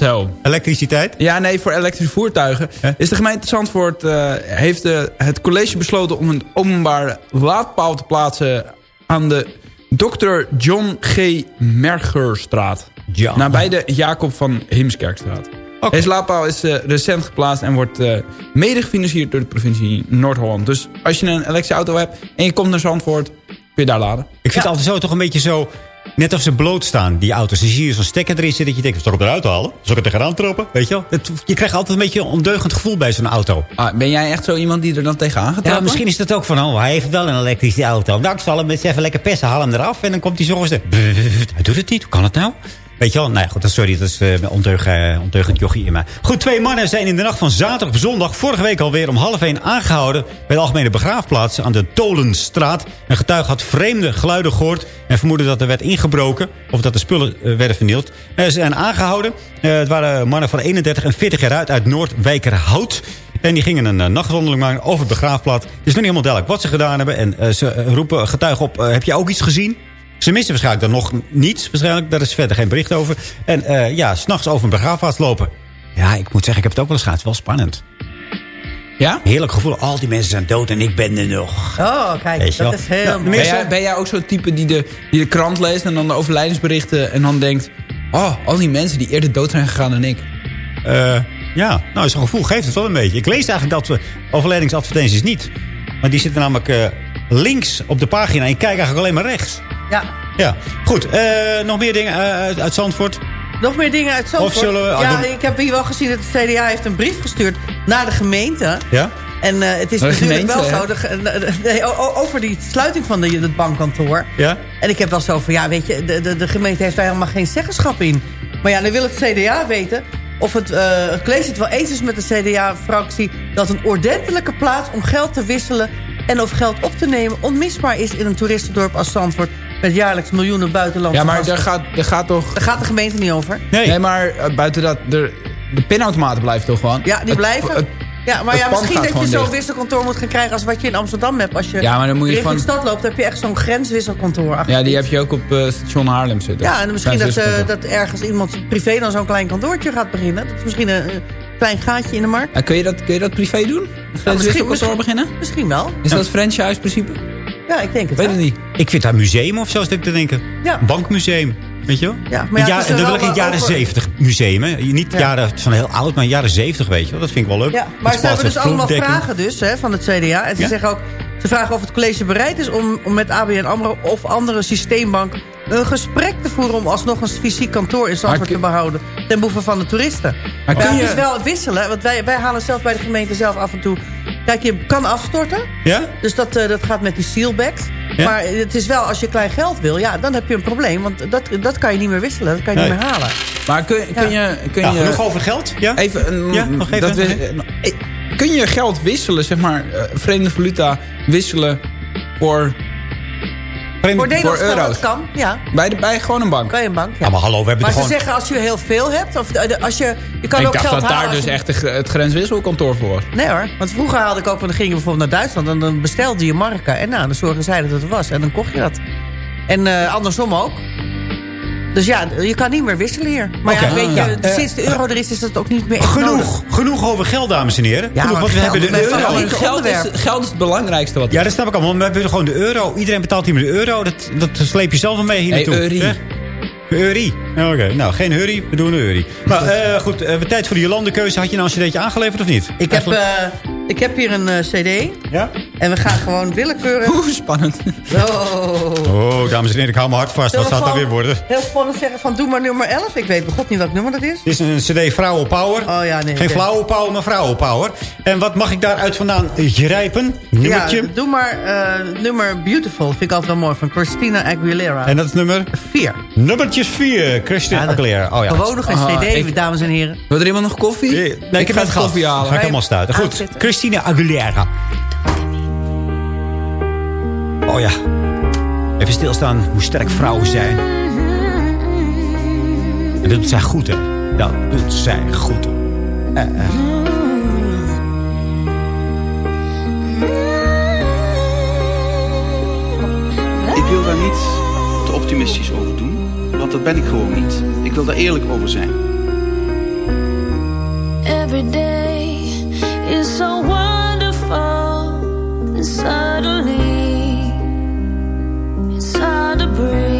zo. Elektriciteit? Ja, nee, voor elektrische voertuigen. Is de gemeente Zandvoort eh, heeft het college besloten om een openbaar laadpaal te plaatsen aan de Dr. John G. Mergerstraat. Ja. Nabij de Jacob van Heemskerkstraat. Oké. Deze laadpaal is eh, recent geplaatst en wordt eh, mede gefinancierd door de provincie Noord-Holland. Dus als je een elektrische auto hebt en je komt naar Zandvoort, kun je daar laden. Ik vind het altijd zo toch een beetje zo... Net of ze bloot staan, die auto's. Dan zie je zo'n stekker erin zitten dat je denkt... Zal ik hem eruit halen? Zal ik het tegenaan trappen? Weet je wel? Het- je krijgt altijd een beetje een ondeugend gevoel bij zo'n auto. Ah, ben jij echt zo iemand die er dan tegenaan gaat Ja, misschien is dat ook van... Oh, hij heeft wel een elektrische auto. Nou, ik zal hem eens even lekker pesten. Haal hem eraf. En dan komt hij zo eens... Hij doet het niet. Hoe kan het nou? Weet je wel? Nee, goed, sorry, dat is uh, ondeug, uh, ondeugend jochie in mij. Goed, twee mannen zijn in de nacht van zaterdag op zondag... vorige week alweer om half één aangehouden... bij de algemene begraafplaats aan de Tolenstraat. Een getuige had vreemde geluiden gehoord... en vermoedde dat er werd ingebroken... of dat de spullen uh, werden vernield. ze zijn aangehouden. Uh, het waren mannen van 31 en 40 jaar uit... uit Noordwijkerhout... En die gingen een uh, maken over de begraafplaats. Het is nog niet helemaal duidelijk wat ze gedaan hebben. En uh, ze roepen getuigen op, uh, heb je ook iets gezien? Ze missen waarschijnlijk dan nog niets. Waarschijnlijk, daar is verder geen bericht over. En uh, ja, s'nachts over een begraafplaats lopen. Ja, ik moet zeggen, ik heb het ook wel eens gehad. Het is wel spannend. Ja? Heerlijk gevoel. Al die mensen zijn dood en ik ben er nog. Oh, kijk, Weet dat is heel Nou, mooi. Ben jij, ben jij ook zo'n type die de, die de krant leest en dan de overlijdensberichten... en dan denkt, oh, al die mensen die eerder dood zijn gegaan dan ik. Uh, ja, nou, zo'n gevoel geeft het wel een beetje. Ik lees eigenlijk dat we overledingsadvertenties niet. Maar die zitten namelijk uh, links op de pagina. En ik kijk eigenlijk alleen maar rechts. Ja. Ja, goed. eh, nog meer dingen eh, uit, uit Zandvoort? Nog meer dingen uit Zandvoort? Of zullen we- Ja, ah, ik heb hier wel gezien dat het CDA heeft een brief gestuurd naar de gemeente. Ja? En eh, het is de natuurlijk gemeente, wel zo, de de- de- over die sluiting van de, het bankkantoor. Ja? En ik heb wel zo van, ja, weet je, de, de, de gemeente heeft daar helemaal geen zeggenschap in. Maar ja, dan wil het CDA weten of het, eh het college het wel eens is met de CDA-fractie... dat een ordentelijke plaats om geld te wisselen en of geld op te nemen... onmisbaar is in een toeristendorp als Zandvoort... met jaarlijks miljoenen buitenlandse Ja, maar gasten. daar gaat, daar gaat toch... Daar gaat de gemeente niet over. Nee, maar eh, buiten dat... De, de pinautomaten blijven toch gewoon? Ja, die Het- blijven. het- ja, maar ja, misschien dat je zo'n wisselkantoor moet gaan krijgen... als wat je in Amsterdam hebt. Als je, Ja, maar dan moet je richting gewoon- stad loopt, heb je echt zo'n grenswisselkantoor. achter Ja, die heb je ook op eh, station Haarlem zitten. Ja, en misschien dat, eh, zus- dat ergens iemand privé dan zo'n klein kantoortje gaat beginnen. Dat is misschien een, klein gaatje in de markt. Ja, kun, je dat, kun je dat privé doen? Een wisselkantoor misschien- beginnen? Misschien wel. Is dat franchise-principe? Ja, ik denk het Weet wel. het niet. Ik vind dat een museum of zo, zit ik te denken. Ja. Bankmuseum. Weet je wel? Ja, maar ja, het dan wil ik een jaren 70 museum. Hè? Niet Ja. jaren van heel oud, maar jaren 70, weet je wel. Dat vind ik wel leuk. Ja, maar ze hebben dus allemaal vragen dus, hè, van het CDA. En ze Ja? zeggen ook, ze vragen of het college bereid is om, om met ABN AMRO of andere systeembank een gesprek te voeren om alsnog een fysiek kantoor in Zandvoort te behouden ten behoeve van de toeristen. Maar kun je- het is wel wisselen, want wij, wij halen zelf bij de gemeente zelf af en toe... Kijk, je kan afstorten, Ja? dus dat, eh, dat gaat met die sealbags. Ja? Maar het is wel, als je klein geld wil, ja, dan heb je een probleem. Want dat, dat kan je niet meer wisselen, dat kan je Nee. niet meer halen. Maar kun, kun je... Kun Ja, je genoeg over geld? Ja? Even, Ja, nog even, dat we- nog eh, kun je geld wisselen, zeg maar, eh, vreemde valuta wisselen voor, Voor Nederlands voor geld, euro's? kan, ja. Bij, de, bij gewoon een bank? Bij een bank, ja. Ja, maar hallo, we hebben Maar ze gewoon... zeggen als je heel veel hebt, of de- de- als je, je kan Ik ook dacht geld dat daar dus je- echt het grenswisselkantoor voor was. Nee hoor, want vroeger haalde ik ook, want dan ging je bijvoorbeeld naar Duitsland... en dan bestelde je marken en nou, dan zorgen zij dat het was. En dan kocht je dat. En eh, andersom ook. Dus ja, je kan niet meer wisselen hier. Maar ja, weet je, Ja, eh, sinds de euro er is, is dat ook niet meer echt nodig. Genoeg, genoeg over geld, dames en heren. Ja, Genoeg, want we hebben de euro. Geld is, geld is het belangrijkste wat Ja, dat snap ik allemaal. We hebben gewoon de euro. Iedereen betaalt hier met de euro. Dat, dat sleep je zelf wel mee hier Hey, naartoe. Zeg. Eurie. Oké, nou, geen hurry. We doen een eurie. Maar eh, goed, eh, we tijd voor de Jolandekeuze. Had je nou een cd'tje aangeleverd of niet? Ik heb, eh, ik heb hier een eh, cd. Ja? En we gaan gewoon willekeurig... Oeh, spannend. Oh. Oh, dames en heren, ik hou mijn hart vast. Wat gaat dat weer worden? Heel spannend zeggen van doe maar nummer 11. Ik weet bij god niet welk nummer dat is. Dit is een cd Vrouwen Power. Oh ja, nee. Geen flauwe power, maar vrouwen power. En wat mag ik daaruit vandaan grijpen? Nummertje. Ja, doe maar eh, nummer Beautiful. Vind ik altijd wel mooi. Van Christina Aguilera. En dat is nummer? 4. Nummertjes 4. Christian Ja, dat- Aguilera. Oh ja. Gewoon nog een Ah, cd, ik- dames en heren. Wil er iemand nog koffie? Nee, nee, ik, heb ga het koffie halen. Ga ik helemaal stuiten. Goed. Christina Aguilera. Oh ja. Even stilstaan hoe sterk vrouwen zijn. En dat doet zij goed, hè. Dat doet zij goed. Eh, eh. Ik wil daar niet te optimistisch over doen, want dat ben ik gewoon niet. Ik wil daar eerlijk over zijn. Every day is so wonderful, and suddenly breathe.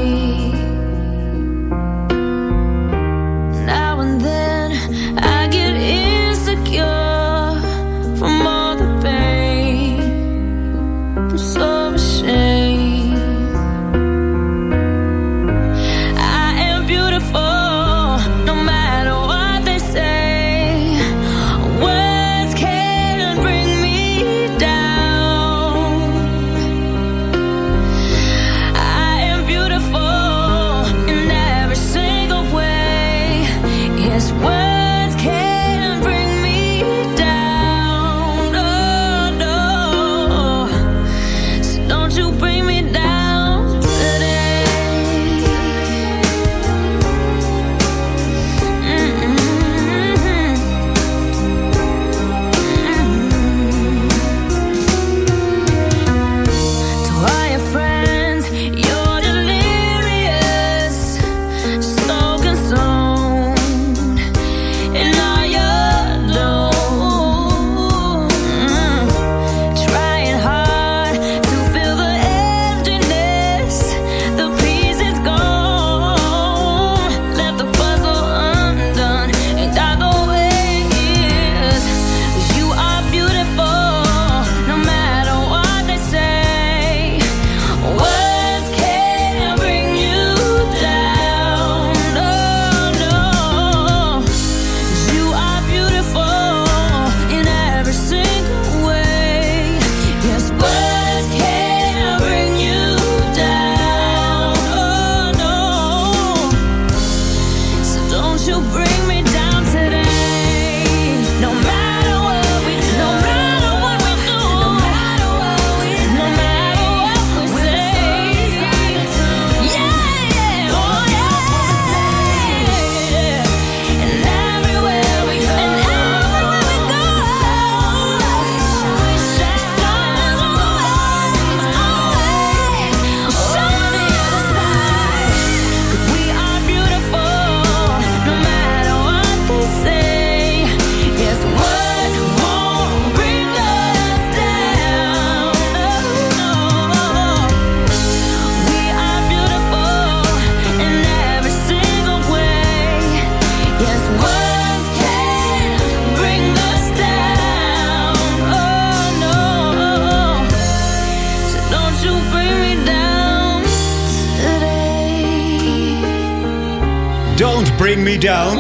Down.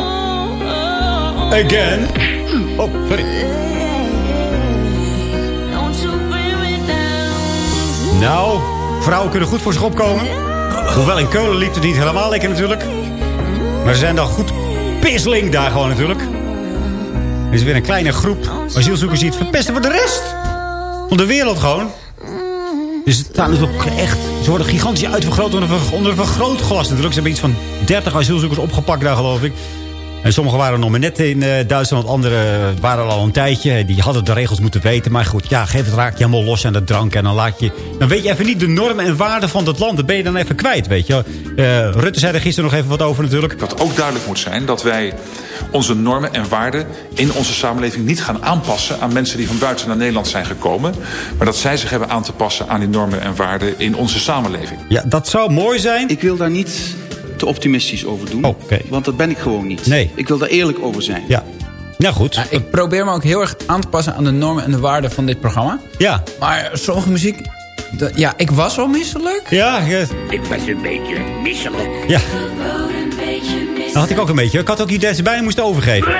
Again. Oh, sorry. Nou, vrouwen kunnen goed voor zich opkomen. Hoewel in Keulen liep het niet helemaal lekker natuurlijk. Maar ze zijn dan goed pisseling daar gewoon natuurlijk. Er is weer een kleine groep asielzoekers die het verpesten voor de rest. Van de wereld gewoon. Dus het staan dus ook echt... Ze worden gigantisch uitvergroot onder, onder vergrootglas natuurlijk. Ze hebben iets van 30 asielzoekers opgepakt daar geloof ik. En sommigen waren nog maar net in eh, Duitsland. Anderen waren al een tijdje. Die hadden de regels moeten weten. Maar goed, ja, geef het raak je helemaal los aan de drank. En dan, laat je, dan weet je even niet de normen en waarden van dat land. Dat ben je dan even kwijt, weet je. Eh, Rutte zei er gisteren nog even wat over natuurlijk. Dat ook duidelijk moet zijn dat wij onze normen en waarden in onze samenleving niet gaan aanpassen aan mensen die van buiten naar Nederland zijn gekomen. Maar dat zij zich hebben aan te passen aan die normen en waarden in onze samenleving. Ja, dat zou mooi zijn. Ik wil daar niet te optimistisch over doen. Want dat ben ik gewoon niet. Nee. Ik wil daar eerlijk over zijn. Ja. Nou goed. Ja, ik probeer me ook heel erg aan te passen aan de normen en de waarden van dit programma. Ja. Maar sommige muziek... de- ja, ik was al misselijk. Ja, Ik was een beetje misselijk. Ja. Dat had ik ook een beetje. Ik had ook dat ze bijna moest overgeven.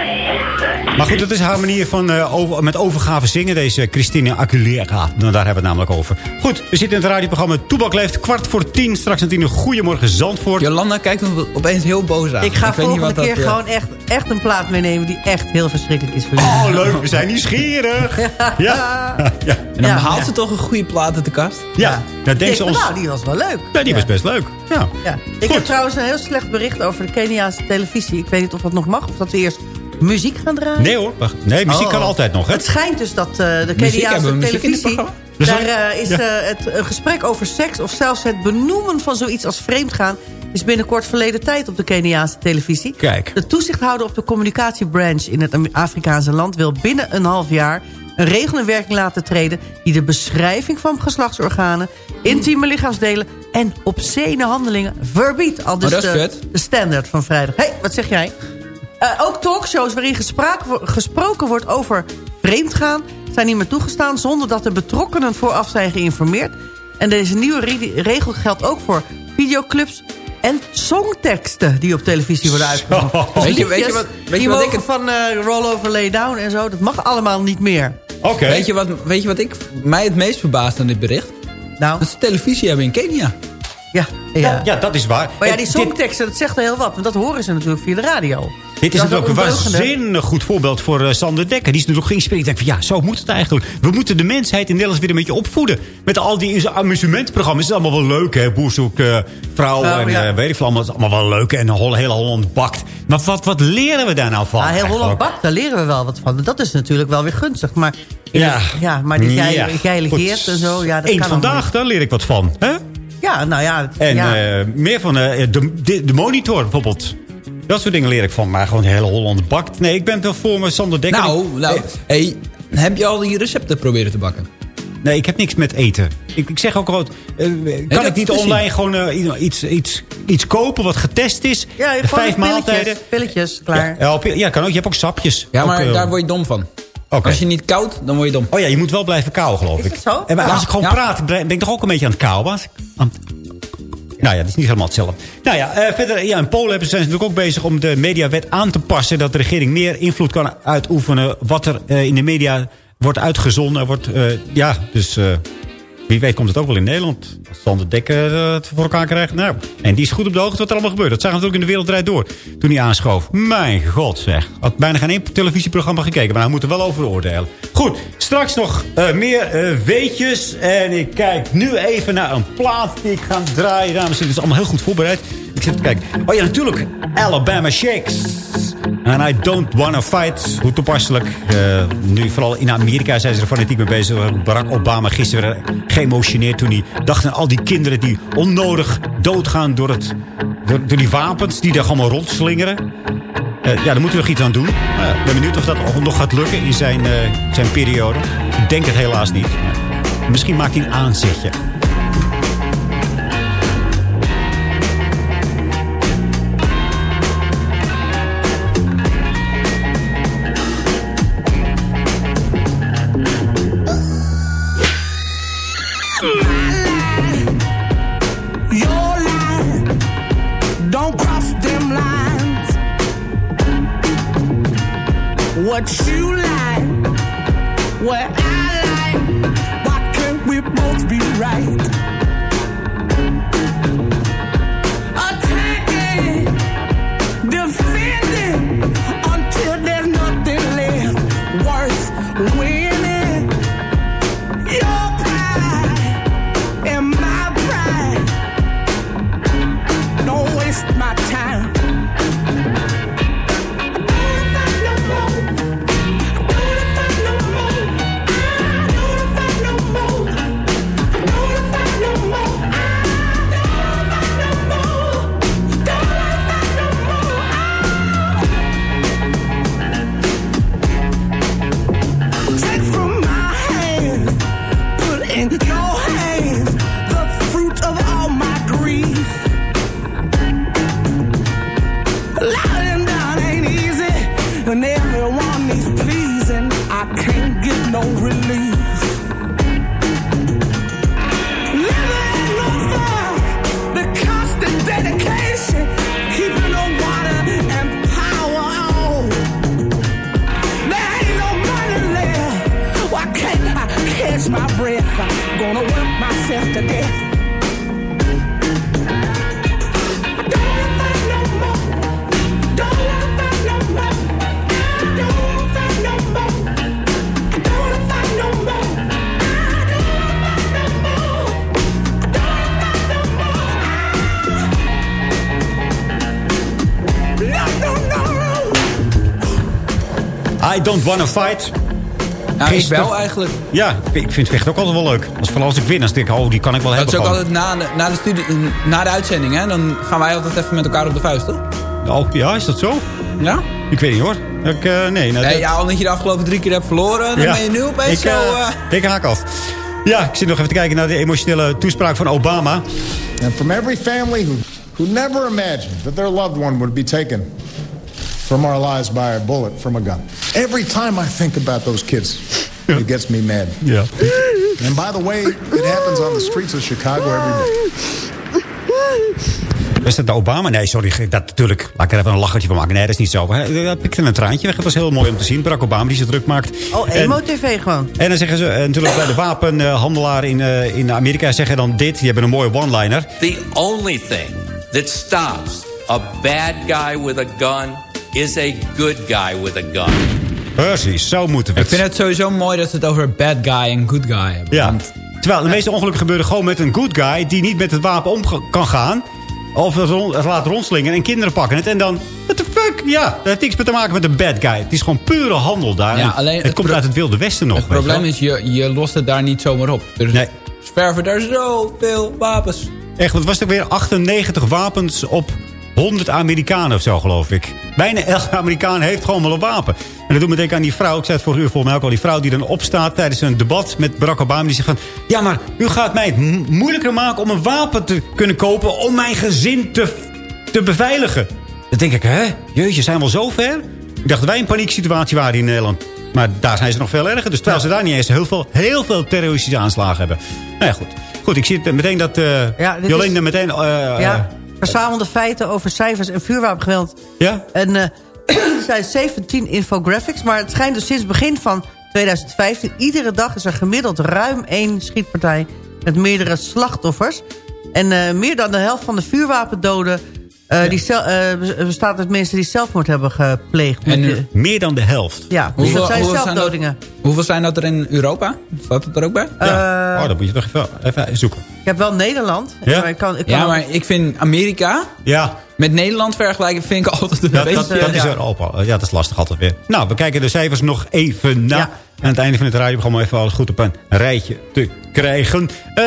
Maar goed, dat is haar manier van eh, over, met overgave zingen. Deze Christine Aguilera. Nou, daar hebben we het namelijk over. Goed, we zitten in het radioprogramma Toebak leeft. Kwart voor tien. Straks een tien. een Goedemorgen Zandvoort. Jolanda kijkt me opeens heel boos aan. Ik ga volgende wat dat, keer eh, gewoon echt, echt een plaat meenemen die echt heel verschrikkelijk is voor jullie. Oh, leuk. We zijn nieuwsgierig. Ja. ja. En dan Ja, haalt ja. ze toch een goede plaat uit de kast? Ja. Dat denkt Ik- ze ons... Nou, die was wel leuk. Ja, die was best leuk. Ja. Ja. Ik heb trouwens een heel slecht bericht over de Keniaanse televisie. Ik weet niet of dat nog mag, of dat we eerst muziek gaan draaien. Nee hoor. Wacht. Nee, muziek Oh. kan altijd nog. Hè? Het schijnt dus dat eh, de Keniaanse televisie... Dus daar eh, is ja. eh, het, een gesprek over seks... of zelfs het benoemen van zoiets als vreemdgaan... is binnenkort verleden tijd op de Keniaanse televisie. Kijk. De toezichthouder op de communicatiebranch in het Afrikaanse land... wil binnen een half jaar een regel in werking laten treden... die de beschrijving van geslachtsorganen, intieme lichaamsdelen... en obscene handelingen verbiedt. Al dus Oh, dat is de, de standaard van vrijdag. hey, wat zeg jij? Eh, ook talkshows waarin gesproken wordt over vreemdgaan... zijn niet meer toegestaan zonder dat de betrokkenen vooraf zijn geïnformeerd. En deze nieuwe re- regel geldt ook voor videoclubs en songteksten die op televisie worden uitgezonden. Dus Weet je- weet je wat- weet je wat ik het- van eh, Roll Over Lay Down en zo, dat mag allemaal niet meer. Oké. Weet, je wat, weet je wat ik, mij het meest verbaast aan dit bericht? Nou, Dat ze televisie hebben in Kenia. ja. ja. Ja, dat is waar. Maar ja, die songteksten, dat zegt heel wat. Want dat horen ze natuurlijk via de radio. Dit is Dat natuurlijk een waanzinnig goed voorbeeld voor eh, Sander Dekker. Die is natuurlijk geïnspireerd. Ik denk van ja, zo moet het eigenlijk. We moeten de mensheid in Nederland weer een beetje opvoeden. Met al die amusementprogramma's. Het is allemaal wel leuk, hè. Boer zoekt eh, vrouw Nou, en ja. eh, weet ik veel. Allemaal, het is allemaal wel leuk. En Hol- hele Holland bakt. Maar wat, wat leren we daar nou van? Ja, heel Holland bakt, daar leren we wel wat van. Dat is natuurlijk wel weer gunstig. Maar, Ja. het- ja, maar die geil- Ja. en zo, ja, dat Eén kan vandaag, daar leer ik wat van. Hè? Ja, nou ja. het- En ja. meer van de, de monitor bijvoorbeeld. Dat soort dingen leer ik van. Maar gewoon de hele Holland bakt. Nee, ik ben wel voor me Sander Dekker. Nou, nou hey, heb je al die recepten proberen te bakken? Nee, ik heb niks met eten. Ik, ik zeg ook gewoon... eh, kan ik niet is online gewoon eh, iets, iets, iets kopen wat getest is? ja, je De gewoon vijf pilletjes, maaltijden. Pilletjes, klaar. Ja, ja, kan ook. Je hebt ook sapjes. Ja, Ook, maar eh, daar word je dom van. oké. Als je niet koud, dan word je dom. Oh ja, je moet wel blijven kauwen, geloof Is ik. dat zo? En maar als ik gewoon Ja. praat, ben ik toch ook een beetje aan het kauwen? Aan het- Nou ja, dat is niet helemaal hetzelfde. Nou ja, eh, verder, ja, in Polen zijn ze natuurlijk ook bezig om de mediawet aan te passen. Dat de regering meer invloed kan uitoefenen wat er eh, in de media wordt uitgezonden. Wordt, eh, ja, dus wie weet komt het ook wel in Nederland. Als Sander Dekker eh, het voor elkaar krijgt. Nou, en die is goed op de hoogte wat er allemaal gebeurt. Dat zagen we natuurlijk in de wereld draait door. Toen hij aanschoof. Mijn god zeg. Had bijna geen één televisieprogramma gekeken. Maar hij moet er wel over oordelen. Goed, straks nog eh, meer eh, weetjes. En ik kijk nu even naar een plaat die ik ga draaien. Dames en heren, het is allemaal heel goed voorbereid. Ik zit te kijken. Oh ja, natuurlijk. Alabama Shakes. And I don't wanna fight. Hoe toepasselijk. Eh, nu vooral in Amerika zijn ze er fanatiek mee bezig. Barack Obama gisteren geëmotioneerd toen hij dacht aan al die kinderen die onnodig doodgaan door, het, door, die wapens die daar gewoon rondslingeren. Eh, ja, daar moeten we nog iets aan doen. Ja, ik ben benieuwd of dat nog gaat lukken in zijn, eh, zijn periode. Ik denk het helaas niet. Misschien maakt hij een aanzetje. Don't wanna fight. Nou, ik wel eigenlijk. Ja, ik vind vechten ook altijd wel leuk. Als, vooral als ik win, dan denk ik, oh, die kan ik wel Dat hebben. is ook gewoon. altijd na de, na, de studie, na de uitzending, hè? Dan gaan wij altijd even met elkaar op de vuist, toch? Oh, ja, is dat zo? Ja? Ik weet niet hoor. Ik, eh, nee, nou, Nee, dat- ja, omdat je de afgelopen drie keer hebt verloren, dan Ja. ben je nu opeens ik, zo... eh, eh, ik haak af. Ja, ik zit nog even te kijken naar de emotionele toespraak van Obama. And from every family who, who never imagined that their loved one would be taken from our lives by a bullet from a gun. Every time I think about those kids, it gets me mad. Ja. And by the way, it happens on the streets of Chicago every day. Was dat de Obama? Nee, sorry. Dat natuurlijk. Laat ik er even een lachertje van maken. Nee, dat is niet zo. Hij hij pikte een traantje weg. Het was heel mooi om te zien. Barack Obama die zich druk maakt. Oh, emo-tv gewoon. En dan zeggen ze eh, natuurlijk bij de wapenhandelaar in, eh, in Amerika zeggen dan dit. Die hebben een mooie one-liner. The only thing that stops a bad guy with a gun is a good guy with a gun. Precies, zo moeten we Ik het. vind het sowieso mooi dat ze het over bad guy en good guy hebben. Ja. Terwijl de meeste ongelukken gebeuren gewoon met een good guy... die niet met het wapen om kan gaan. Of het laat rondslingen en kinderen pakken het. En dan, what the fuck? Ja, dat heeft niks meer te maken met een bad guy. Het is gewoon pure handel daar. Ja, En alleen het, het komt uit het Wilde Westen nog. Het probleem is, je, je lost het daar niet zomaar op. Er Nee. zwerven daar zoveel wapens. Echt, wat was het ook weer? 98 wapens op 100 Amerikanen of zo, geloof ik. Bijna elke Amerikaan heeft gewoon wel een wapen. En dat doet me denken aan die vrouw. Ik zei het vorige uur volgens mij ook al. Die vrouw die dan opstaat tijdens een debat met Barack Obama. Die zegt van... Ja, maar u gaat mij het moeilijker maken om een wapen te kunnen kopen... om mijn gezin te, te beveiligen. Dan denk ik, hè? Jeetje, zijn we al zo ver? Ik dacht dat wij in panieksituatie waren in Nederland. Maar daar zijn ze nog veel erger. Dus terwijl ze daar niet eens heel veel, heel veel terroristische aanslagen hebben. Nou ja, goed. Goed, ik zie het meteen dat eh Ja, Jolene is- meteen... ja, verzamelde feiten over cijfers en vuurwapengeweld. Ja? En eh, er zijn 17 infographics, maar het schijnt dus sinds begin van 2015... iedere dag is er gemiddeld ruim één schietpartij met meerdere slachtoffers. En eh, meer dan de helft van de vuurwapendoden... eh, die zel- eh, bestaat uit mensen die zelfmoord hebben gepleegd. En Met nu- de- Meer dan de helft. ja, dus dat zijn zelfdodingen. hoeveel zijn dat er in Europa? Staat het er ook bij? Ja. oh, dat moet je toch even, even zoeken. Ik heb wel Nederland. Ja? Maar ik kan, ik kan Ja, maar ik vind Amerika Ja, met Nederland vergelijken vind ik altijd een dat, beetje... dat, dat is er al. Ja, dat is lastig altijd weer. Nou, we kijken de cijfers nog even na. Aan het einde van het radioprogramma even alles goed op een rijtje te krijgen. Eh,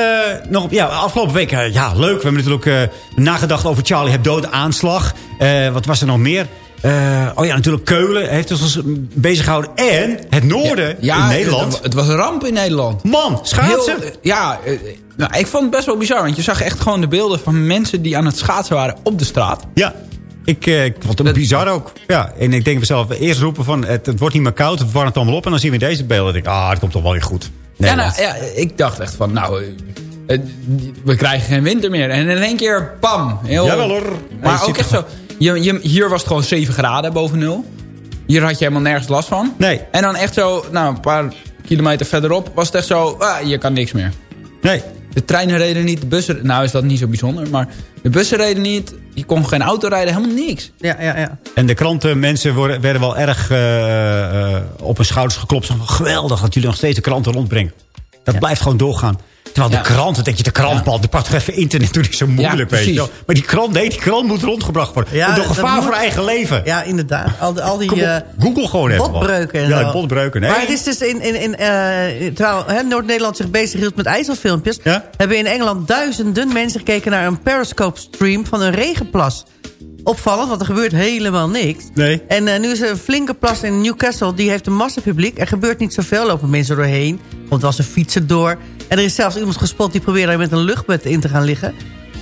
nog, op- ja, afgelopen week, eh, ja, leuk. We hebben natuurlijk eh, nagedacht over Charlie Hebdo, de aanslag. Wat was er nog meer? Oh ja, natuurlijk Keulen heeft ons bezig gehouden. En het noorden Ja, in Nederland. Het, het was een ramp in Nederland. Man, schaatsen. Heel, ja, nou, ik vond het best wel bizar. Want je zag echt gewoon de beelden van mensen die aan het schaatsen waren op de straat. Ja, ik, eh, vond het bizar ook. Ja, en ik denk mezelf, eerst roepen van het, het wordt niet meer koud, het warmt allemaal op. En dan zien we deze beelden. En ik ah, dat komt toch wel weer goed. Ja, nou, ja, ik dacht echt van, nou, eh, eh, we krijgen geen winter meer. En in één keer, pam. Heel, Jawel, hoor. Maar ook echt zo. Je, je, hier was het gewoon 7 graden boven nul. Hier had je helemaal nergens last van. Nee. En dan echt zo, nou, een paar kilometer verderop was het echt zo... Ah, je kan niks meer. Nee. De treinen reden niet, de bussen... Nou is dat niet zo bijzonder, maar de bussen reden niet. Je kon geen auto rijden, helemaal niks. Ja, ja, ja. En de krantenmensen worden, werden wel erg eh, eh, op hun schouders geklopt. Zo van, geweldig dat jullie nog steeds de kranten rondbrengen. Dat blijft gewoon doorgaan. Terwijl Ja. de kranten, denk je, de krantbal, pakt toch even internet, doe niet zo moeilijk, weet je. Maar die krant, nee, die krant moet rondgebracht worden. Ja, Door gevaar moet- voor eigen leven. Ja, inderdaad. Al, die- al die Kom op, eh, Google gewoon even. wat. botbreuken en Ja, zo. botbreuken. Nee. Maar het is dus in, in, in eh, terwijl hè, Noord-Nederland zich bezig hield met ijzelfilmpjes... hebben in Engeland duizenden mensen gekeken naar een Periscope-stream van een regenplas. Opvallend, want er gebeurt helemaal niks. Nee. En eh, nu is er een flinke plas in Newcastle, die heeft een massapubliek. Er gebeurt niet zoveel, lopen mensen doorheen. Want er was een fietser door. En er is zelfs iemand gespot die probeerde er met een luchtbed in te gaan liggen.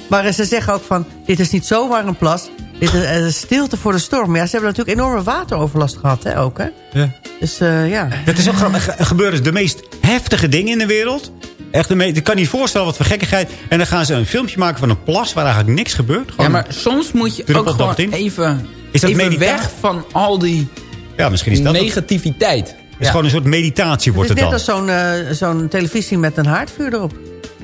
Maar eh, ze zeggen ook van, dit is niet zomaar een plas. Dit is eh, stilte voor de storm. Maar ja, ze hebben natuurlijk enorme wateroverlast gehad, hè, ook, hè? Ja. Dus ja. Dat is ook grappig. Er gebeuren de meest heftige dingen in de wereld. Echt, ik kan niet voorstellen wat voor gekkigheid. En dan gaan ze een filmpje maken van een plas waar eigenlijk niks gebeurt. Ja, Gewoon maar soms moet je ook gewoon in. even, Is dat even weg van al die Ja, misschien is dat het. negativiteit. Het is gewoon een soort meditatie Het wordt is het net dan. als zo'n eh, zo'n televisie met een haardvuur erop.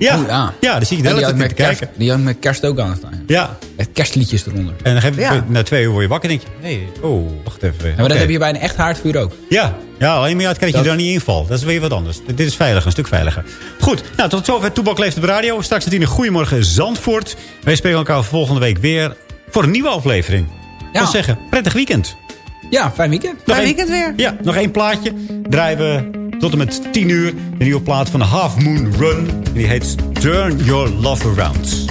Ja, Oh, ja. ja, daar zie je de hele tijd naar met te kerst, kijken. Die had met kerst ook aanstaan. Ja. Met kerstliedjes eronder. En dan heb je, Ja. na twee uur word je wakker en denk je... Hey, oh, wacht even. Ja, maar Oké. dan heb je bij een echt haardvuur ook. Ja, ja alleen maar ja, het kan dat je Dat- daar niet invalt. Dat is weer wat anders. Dit is veilig, een stuk veiliger. Goed, nou, tot zover Toebak leeft op de radio. Straks het in een Goedemorgen Zandvoort. Wij spreken elkaar volgende week weer voor een nieuwe aflevering. Ik wil zeggen, prettig weekend. Ja, fijn weekend. Nog Fijn weekend weer. Ja, nog één plaatje. Draaien we tot en met 10 uur. De nieuwe plaat van Half Moon Run. En die heet Turn Your Love Around.